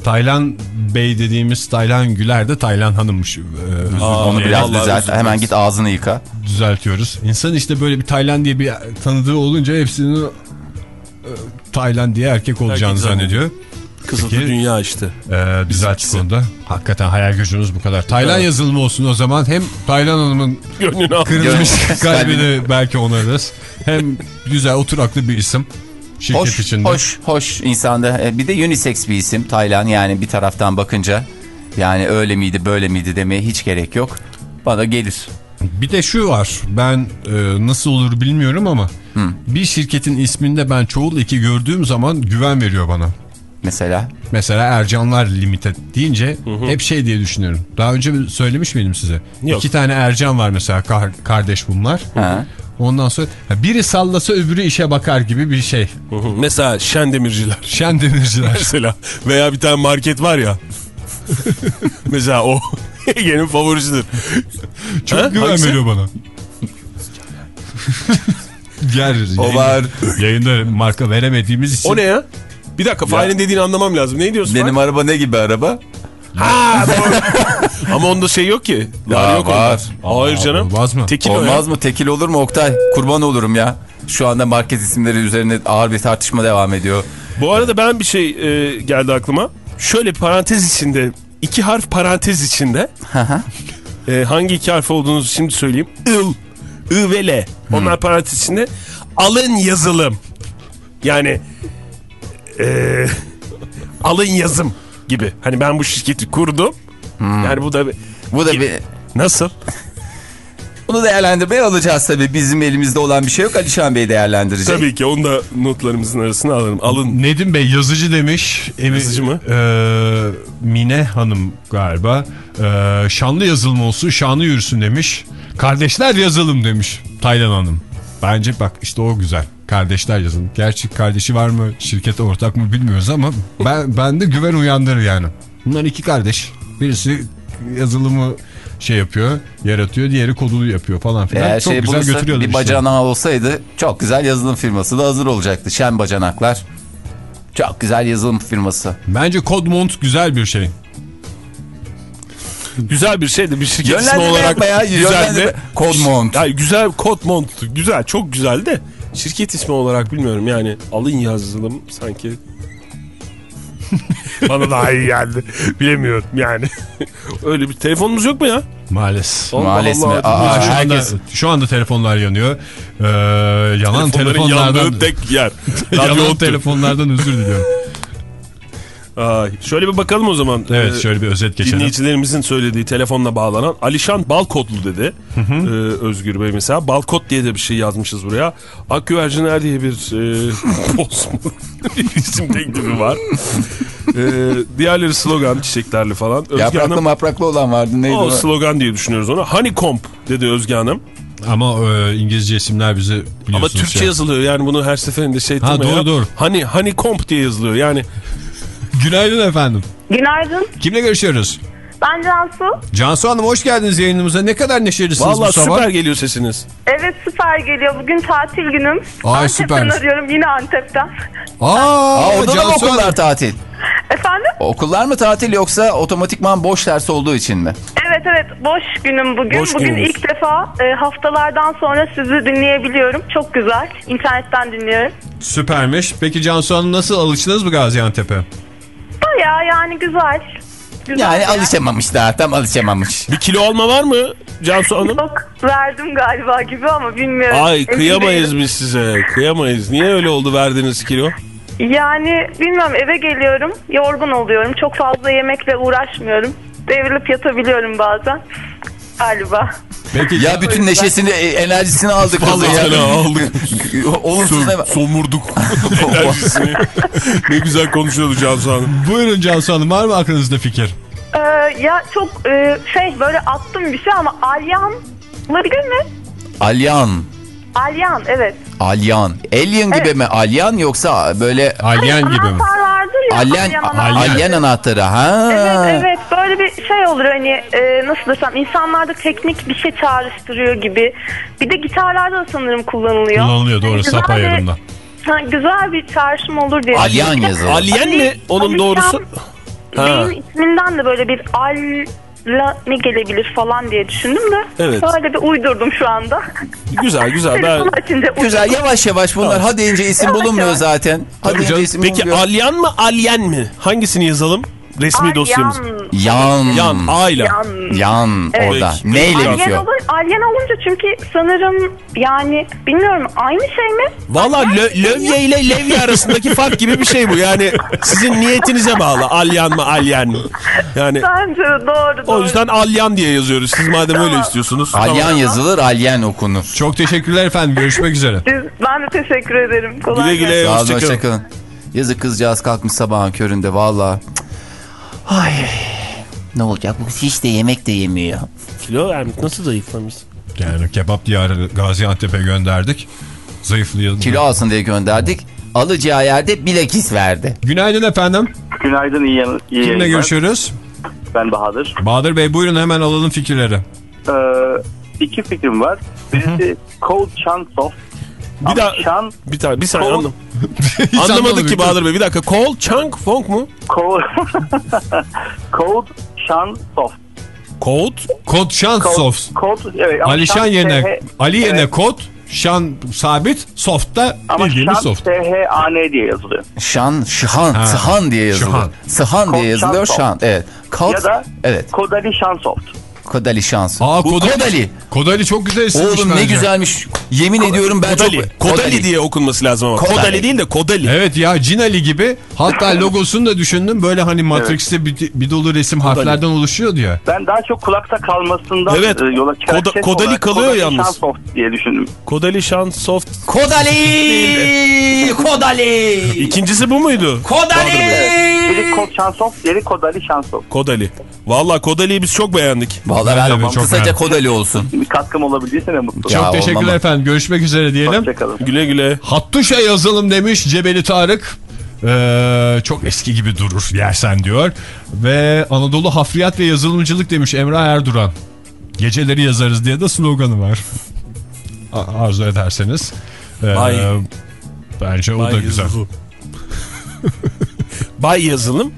Taylan Bey dediğimiz Taylan Güler de Taylan Hanımmış. Ee, Onu biraz düzelt. Hemen git ağzını yıka. düzeltiyoruz. İnsan işte böyle bir Taylan diye bir tanıdığı olunca hepsini e, Taylan diye erkek olacağını Herkes zannediyor. Kısıtlı Peki. dünya işte. Ee, düzelt konuda. Hakikaten hayal gücümüz bu kadar. Taylan yazılımı olsun o zaman. Hem Taylan Hanım'ın kırılmış kalbini belki onarız. Hem güzel oturaklı bir isim. Şirket Hoş, içinde. hoş, hoş insanda. E, Bir de unisex bir isim Taylan yani bir taraftan bakınca yani öyle miydi böyle miydi demeye hiç gerek yok. Bana gelir. Bir de şu var. Ben e, nasıl olur bilmiyorum ama bir şirketin isminde ben çoğul eki gördüğüm zaman güven veriyor bana. Mesela Mesela Ercanlar Limited deyince hep şey diye düşünüyorum. Daha önce söylemiş miydim size? Yok. İki tane Ercan var mesela kar- kardeş bunlar. Ha. Ondan sonra ha, biri sallasa öbürü işe bakar gibi bir şey. Hı hı. Mesela şen demirciler. Şen demirciler. Mesela veya bir tane market var ya. Mesela o Ege'nin favorisidir. Çok Ha? güven Hangisi? veriyor bana. Yer, O var. Yayında marka veremediğimiz için. O ne ya? Bir dakika Fahir'in dediğini anlamam lazım. Ne diyorsun? benim araba ne gibi araba? Ha, doğru. Ama onda şey yok ki. Lar Ya yok var. onda. Hayır canım. Olmaz mı? Tekil. Olmaz mı? Tekil olur mu Oktay? Kurban olurum ya. Şu anda market isimleri üzerine ağır bir tartışma devam ediyor. Bu arada ben bir şey e, geldi aklıma. Şöyle parantez içinde, iki harf parantez içinde. e, hangi iki harf olduğunu şimdi söyleyeyim. Il, I ve L. Onlar parantez içinde. Alın yazılım. Yani e, alın yazım gibi. Hani ben bu şirketi kurdum. Yani bu da bir- Bu da bir... nasıl? Bunu değerlendirmeye alacağız tabii. Bizim elimizde olan bir şey yok. Alişan Bey değerlendirecek. Tabii ki onu da notlarımızın arasına alırım. Alın. Nedim Bey yazıcı demiş. Emi- Yazıcı mı? Ee, Mine Hanım galiba. Ee, şanlı yazılım olsun şanlı yürüsün demiş. Kardeşler yazılım demiş Taylan Hanım. Bence bak işte o güzel. Kardeşler yazılım. Gerçi kardeşi var mı şirkete ortak mı bilmiyoruz ama ben, ben de güven uyandırır yani. Bunlar iki kardeş. Birisi yazılımı şey yapıyor, yaratıyor, diğeri kodunu yapıyor falan filan. Eğer Çok şey güzel götürüyorlar bir işte. bacanağı olsaydı çok güzel yazılım firması da hazır olacaktı. Şen bacanaklar. Çok güzel yazılım firması. Bence Codemont güzel bir şey. Güzel bir şeydi. Bir şirket ismi olarak ya, güzel yönlendirme. de. Codemont. Ya güzel Codemont. Güzel. Çok güzel de. Şirket ismi olarak bilmiyorum yani. Alın yazılım sanki. Bana daha iyi geldi. Bilemiyorum yani. Öyle bir telefonumuz yok mu ya? Maalesef. Allah Maalesef Allah. mi? Aa, şu, anda, herkes- şu anda telefonlar yanıyor. Ee, yanan telefonlardan tek yer. yanan telefonlardan özür diliyorum. Ay, şöyle bir bakalım o zaman. Evet Ee, şöyle bir özet geçelim. Dinleyicilerimizin söylediği telefonla bağlanan Alişan Balkotlu dedi. Ee, Özgür Bey mesela. Balkot diye de bir şey yazmışız buraya. Akgüverciner diye bir e, isim teklifi var. Ee, diğerleri slogan çiçeklerli falan. Özge Yapraklı Hanım mapraklı olan vardı neydi o o? slogan diye düşünüyoruz onu. Honeycomb dedi Özge Hanım. Ama e, İngilizce isimler bizi biliyorsunuz. Ama Türkçe ya. yazılıyor yani bunu her seferinde şey Ha, yapma ya. doğru, doğru. Honey, honeycomb diye yazılıyor yani. Günaydın efendim. Günaydın. Kimle görüşüyoruz? Ben Cansu. Cansu Hanım hoş geldiniz yayınımıza. Ne kadar neşelisiniz Vallahi bu sabah. süper geliyor sesiniz. Evet süper geliyor. Bugün tatil günüm. Ay, Antep'ten süpermiş. arıyorum yine Antep'ten. Aa, Aa, orada da mı Cansu Hanım. okullar tatil? Efendim? Okullar mı tatil yoksa otomatikman boş ders olduğu için mi? Evet evet boş günüm bugün. Boş bugün gününüz. ilk defa e, haftalardan sonra sizi dinleyebiliyorum. Çok güzel. İnternetten dinliyorum. Süpermiş. Peki Cansu Hanım nasıl alıştınız mı Gaziantep'e? Baya yani güzel. güzel Yani ya. alışamamış daha tam alışamamış. Bir kilo alma var mı Cansu Hanım? Yok verdim galiba gibi ama bilmiyorum. Ay kıyamayız biz size. Kıyamayız. Niye öyle oldu verdiğiniz kilo? Yani bilmiyorum eve geliyorum. Yorgun oluyorum. Çok fazla yemekle uğraşmıyorum. Devrilip yatabiliyorum bazen. Galiba. Peki Ya bütün neşesini, e, enerjisini aldık Vallahi ya. fena aldık. Olumsuz ne var? Somurduk enerjisini. ne güzel konuşuyordu Cansu Hanım. Buyurun Cansu Hanım var mı aklınızda fikir? Ee, ya çok e, şey böyle attım bir şey ama alyan olabilir mi? Alyan. Alyan evet. Alyan. Alien gibi Evet. mi? Alyan yoksa böyle... Alyan gibi mi? Vardır ya. Alyan, anahtar. alyan anahtarı. Ha. Evet evet böyle bir şey olur hani e, nasıl desem insanlarda teknik bir şey çağrıştırıyor gibi. Bir de gitarlarda da sanırım kullanılıyor. Kullanılıyor doğru Güzel sap ayarında. Ha, güzel bir çağrışım olur diye. Alyan yazılır. Alien mi onun Alişan doğrusu? Ha. Bey'in isminden de böyle bir al la ne gelebilir falan diye düşündüm de. Evet. Böyle bir uydurdum şu anda. Güzel güzel. Ben... Güzel yavaş yavaş bunlar. Hadi deyince isim Yavaş bulunmuyor yavaş. zaten. Hadi Tabii deyince isim Peki bulunmuyor. alyan mı alyen mi? Hangisini yazalım? Resmi Alyan. dosyamız. Yan. Yan A ile. Yan. Yan Evet. orada. Peki. Neyle Alyen, bitiyor? olur, alyen olunca çünkü sanırım yani bilmiyorum aynı şey mi? Valla lö- lövye ile levye arasındaki fark gibi bir şey bu. Yani sizin niyetinize bağlı. Alyan mı alyen mi? Yani Bence doğru doğru. o yüzden alyan diye yazıyoruz. Siz madem öyle istiyorsunuz. Alyan Tamam. yazılır, alyen okunur. Çok teşekkürler efendim. Görüşmek üzere. Ben de teşekkür ederim. Kolay Güle gelsin. güle Sağ olun, hoşçakalın. hoşçakalın. Yazık kızcağız kalkmış sabahın köründe valla. Ay. Ne olacak bu hiç de yemek de yemiyor. Kilo vermiş. Nasıl zayıflamış? Yani kebap diyarı Gaziantep'e gönderdik. Zayıflayalım. Kilo alsın diye gönderdik. Alacağı yerde bilekis verdi. Günaydın efendim. Günaydın iyi, iyi Kimle yayınlar. görüşüyoruz? Ben Bahadır. Bahadır Bey buyurun hemen alalım fikirleri. Ee, iki fikrim var. Birisi Cold Chansoft. Bir daha Chan, bir tane bir saniye Kol- anlam. Anlamadık ki Bahadır Bey. Bir dakika. Kol, chunk, funk mu? Cold, Cold Chansoft. Cold. Kod şan soft. Kod, evet. ama Alişan Şan yerine TH Ali yerine Evet. kod. Şan sabit. Soft da Ama bildiğimiz Şan soft. T-H-A-N diye yazılıyor. Şan, şıhan, Ha. sıhan diye yazılıyor. Şıhan. Sıhan diye Kod yazılıyor şan. Evet. Kod, Ya da evet. Kodali Şansoft. Kodali şans. Aa Kodali. Kodali. Kodali çok güzel isimmiş Oğlum ne bence. güzelmiş. Yemin ediyorum ben Kodali. çok... Kodali diye okunması lazım ama. Kodali. Kodali, değil de Kodali. Evet ya Cinali gibi. Hatta logosunu da düşündüm. Böyle hani Matrix'te bir, bir dolu resim harflerden oluşuyordu ya. Ben daha çok kulakta kalmasından Evet. e, yola çıkarak Koda- Kodali olarak kalıyor Kodali yalnız. Şansoft diye düşündüm. Kodali şan soft. Kodali! Kodali! İkincisi bu muydu? Kodali! Biri Kod Şansoft, diğeri Kodali Şansoft. Kodali. Valla Kodali'yi biz çok beğendik. Vallahi Ben de kısaca. Kodali olsun. Bir katkım olabildiyse ne mutlu. Ya, Çok teşekkürler olmam. efendim. Görüşmek üzere diyelim. Hoşçakalın. Güle güle. Hattuşa yazalım demiş Cebeli Tarık. Ee, çok eski gibi durur yersen diyor. Ve Anadolu Hafriyat ve Yazılımcılık demiş Emrah Erduran. Geceleri yazarız diye de sloganı var. Arzu ederseniz. Ee, Bay- bence o da Bay güzel. Bay yazılım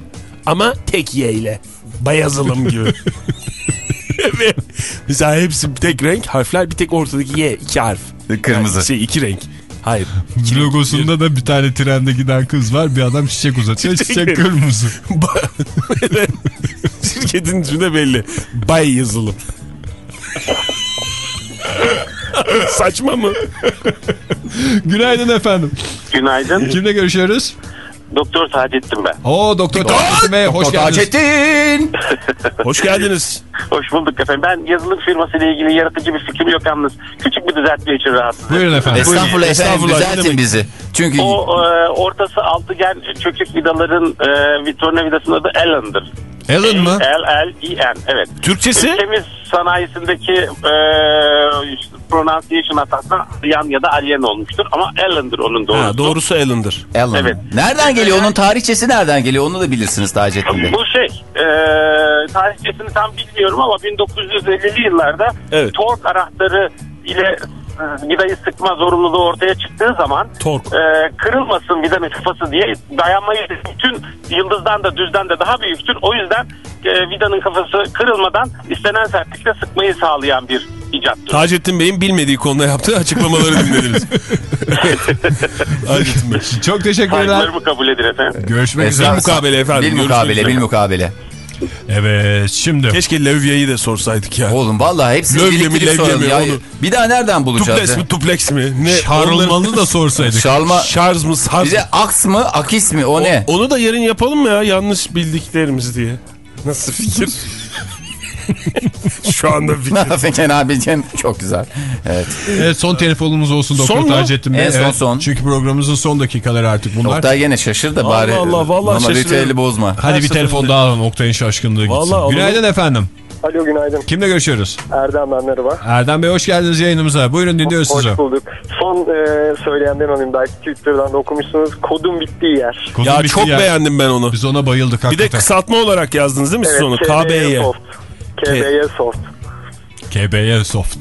ama tek Y ile. Bay yazılım gibi. Mesela hepsi tek renk harfler bir tek ortadaki Y iki harf. Kırmızı. Yani şey iki renk. Hayır. Logosunda da bir tane trende giden kız var. Bir adam çiçek uzatıyor. Çiçek, Çiçek. kırmızı. Şirketin ismi de belli. Bay yazılım. Saçma mı? Günaydın efendim. Günaydın. Kimle görüşüyoruz? Doktor Taceddin ben. Oo Doktor Taceddin Bey hoş geldiniz. Taceddin! Hoş geldiniz. Hoş bulduk efendim. Ben yazılım firmasıyla ilgili yaratıcı bir fikrim yok yalnız. Küçük bir düzeltme için rahatsız. Buyurun efendim. Estağfurullah efendim Estağfurullah, ne düzeltin bizi. Çünkü O e, ortası altıgen çökük vidaların e, bir tornavidasının adı Allen'dır. Alan mı? L-L-E-N evet. Türkçesi? Ülkemiz sanayisindeki e, pronunciation hatasından yan ya da alien olmuştur. Ama Allen'dır onun doğrusu. Ha, doğrusu Alan'dır. Alan. Evet. Nereden geliyor? Onun tarihçesi nereden geliyor? Onu da bilirsiniz Taceddin Bey. Bu şey, e, tarihçesini tam bilmiyorum ama 1950'li yıllarda Evet. tork anahtarı ile vidayı sıkma zorunluluğu ortaya çıktığı zaman Tork. e, kırılmasın vidanın kafası diye dayanmayı bütün yıldızdan da düzden de daha büyüktür. O yüzden e, vidanın kafası kırılmadan istenen sertlikte sıkmayı sağlayan bir icattır. Taceddin Bey'in bilmediği konuda yaptığı açıklamaları dinlediniz. Taceddin Bey. Çok teşekkürler. Saygılarımı kabul edin efendim. Görüşmek üzere. Bil mukabele efendim. Bil Görüşmek mukabele, bil mukabele. Evet şimdi. Keşke Levya'yı da sorsaydık ya. Oğlum vallahi hepsini Lövye mi, biriktirip soralım mi, ya. onu- Bir daha nereden bulacağız? Tuples ya? mi tuplex mi? Ne? Şarlmanı da sorsaydık. Şarlma. Şarj mı mı? de aks mı, akis mi? O ne? Onu da yarın yapalım mı ya yanlış bildiklerimiz diye. Nasıl fikir? Şu anda. Feken abicim çok güzel. Evet. Evet son telefonumuz olsun Doktor? Taceddin Bey. En son Evet, son. Çünkü programımızın son dakikaları artık bunlar. Oktay gene şaşır da bari. Allah, vallahi Ama şaşırıyorum. ritüeli bozma. Hadi Her bir telefon daha alalım Oktay'ın şaşkınlığı gitsin. Vallahi. Günaydın efendim. Alo günaydın. Kimle görüşüyoruz? Erdem ben merhaba. Erdem Bey hoş geldiniz yayınımıza. Buyurun dinliyoruz sizi. Hoş bulduk. Son e, söyleyenlerin olayım. Belki Twitter'dan da okumuşsunuz. Kodun bittiği yer. Kodun Ya bitti çok ya. beğendim ben onu. Biz ona bayıldık Bir de hakikaten. kısaltma olarak yazdınız değil mi siz onu? KB'ye. Soft. KB'ye Soft. KBY Soft.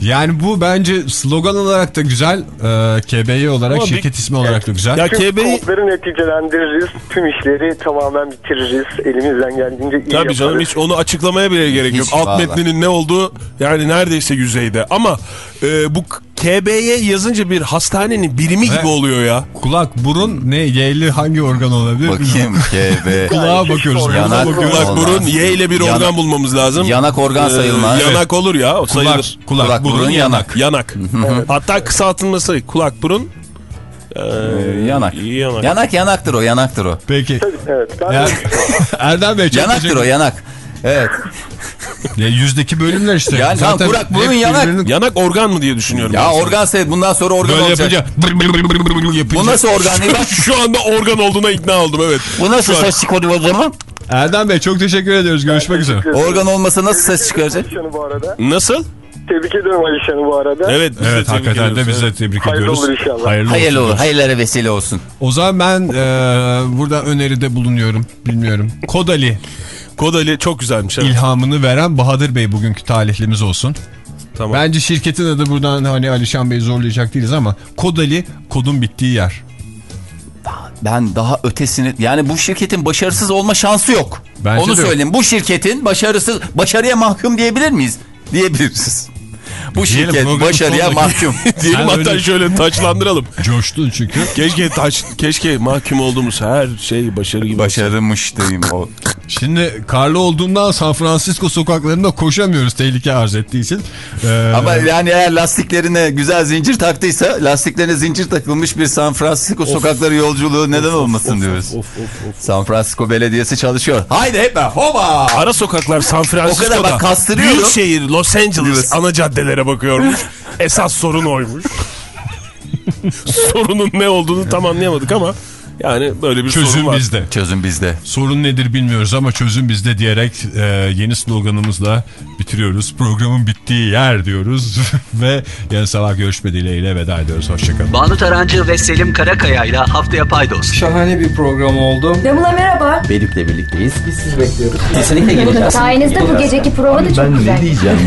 Yani bu bence slogan olarak da güzel. Ee, KBY olarak Ama bir- şirket ismi olarak da güzel. Ya Tüm KB'yi kodları neticelendiririz. Tüm işleri tamamen bitiririz. Elimizden geldiğince iyi Tabii canım yaparız. hiç onu açıklamaya bile gerek yok. Hiç, Alt vallahi. metninin ne olduğu yani neredeyse yüzeyde. Ama e, bu KB'ye yazınca bir hastanenin birimi Ve- gibi oluyor ya. Kulak, burun ne? Y'li hangi organ olabilir? Bakayım KB. Kulağa bakıyoruz. Yanak, Yanak, Kulak, burun, Y ile bir Yanak- organ bulmamız lazım. Yanak organ Ee, sayılmaz. Yanak olur ya o kulak, sayılır. kulak, Kulak, burun, burun, yanak. Yanak. Hatta kısaltılması kulak, burun. Ee, yanak. Yanak. Yanak yanaktır o, yanaktır o. Peki. Evet. Ben Er- Erdem Bey çok Yanaktır o, yanak. Evet. Ya yüzdeki bölümler işte. Yani lan kulak, burun, hep yanak. birbirinin- Yanak organ mı diye düşünüyorum. Ya organ sayı bundan sonra organ Böyle olacak. yapınca bır bır bır bır bır yapınca. Bu nasıl organ değil? Şu anda organ olduğuna ikna oldum evet. Bu nasıl ses çıkarıyor o zaman? Erdem Bey çok teşekkür ediyoruz. Görüşmek üzere. Organ olmasa nasıl ses çıkaracak? Alişan'ı bu arada. Nasıl? Tebrik ediyorum Alişan'ı bu arada. Evet. Evet hakikaten de biz de tebrik Hayırlı ediyoruz. olur inşallah. Hayırlı, Hayırlı olsun. olur, hayırlara vesile olsun. O zaman ben e, burada öneride bulunuyorum. Bilmiyorum. Kodali Kodali çok güzelmiş. Evet. ilhamını veren Bahadır Bey bugünkü talihlimiz olsun. Tamam. Bence şirketin adı buradan hani Alişan Bey zorlayacak değiliz ama Kodali kodun bittiği yer. Ben daha ötesini yani bu şirketin başarısız olma şansı yok. Bence Onu yok. söyleyeyim. Bu şirketin başarısız başarıya mahkum diyebilir miyiz? Diyebiliriz. Bu Diyelim, şirket başarıya mahkum. Diyelim Ben hatta öyle- şöyle taçlandıralım. Coştun çünkü. Keşke taç, keşke mahkum olduğumuz her şey başarı gibi. olsa. Başarılmış diyeyim o. Şimdi karlı olduğundan San Francisco sokaklarında koşamıyoruz tehlike arz ettiği için. Ee, Ama yani eğer lastiklerine güzel zincir taktıysa lastiklerine zincir takılmış bir San Francisco sokakları yolculuğu neden olmasın diyoruz. San Francisco Belediyesi çalışıyor. Haydi hep beraber. Hoba! Ara sokaklar San Francisco'da. O kadar bak kastırıyorum. Büyük şehir Los Angeles ana caddelere bakıyormuş. Esas sorun oymuş. Sorunun ne olduğunu tam anlayamadık ama yani böyle bir sorun çözüm var. bizde. Çözüm bizde. Sorun nedir bilmiyoruz ama çözüm bizde diyerek e, yeni sloganımızla bitiriyoruz. Programın bittiği yer diyoruz ve yarın sabah görüşme dileğiyle veda ediyoruz. Hoşçakalın. Banu Tarancı ve Selim Karakaya ile Haftaya Paydos. Şahane bir program oldu. Demula merhaba. Bedük'le birlikteyiz. Biz sizi bekliyoruz. Kesinlikle geleceğiz. Sayenizde bu geceki prova da çok güzel. diyeceğim?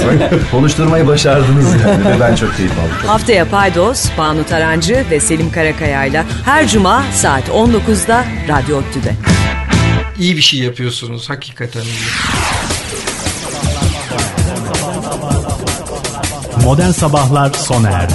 Konuşturmayı başardınız yani. Ben çok keyif aldım. Haftaya Paydos, Banu Tarancı ve Selim Karakaya'yla her cuma saat 19'da Radyo Ottü'de. İyi bir şey yapıyorsunuz hakikaten. Modern Sabahlar sona erdi.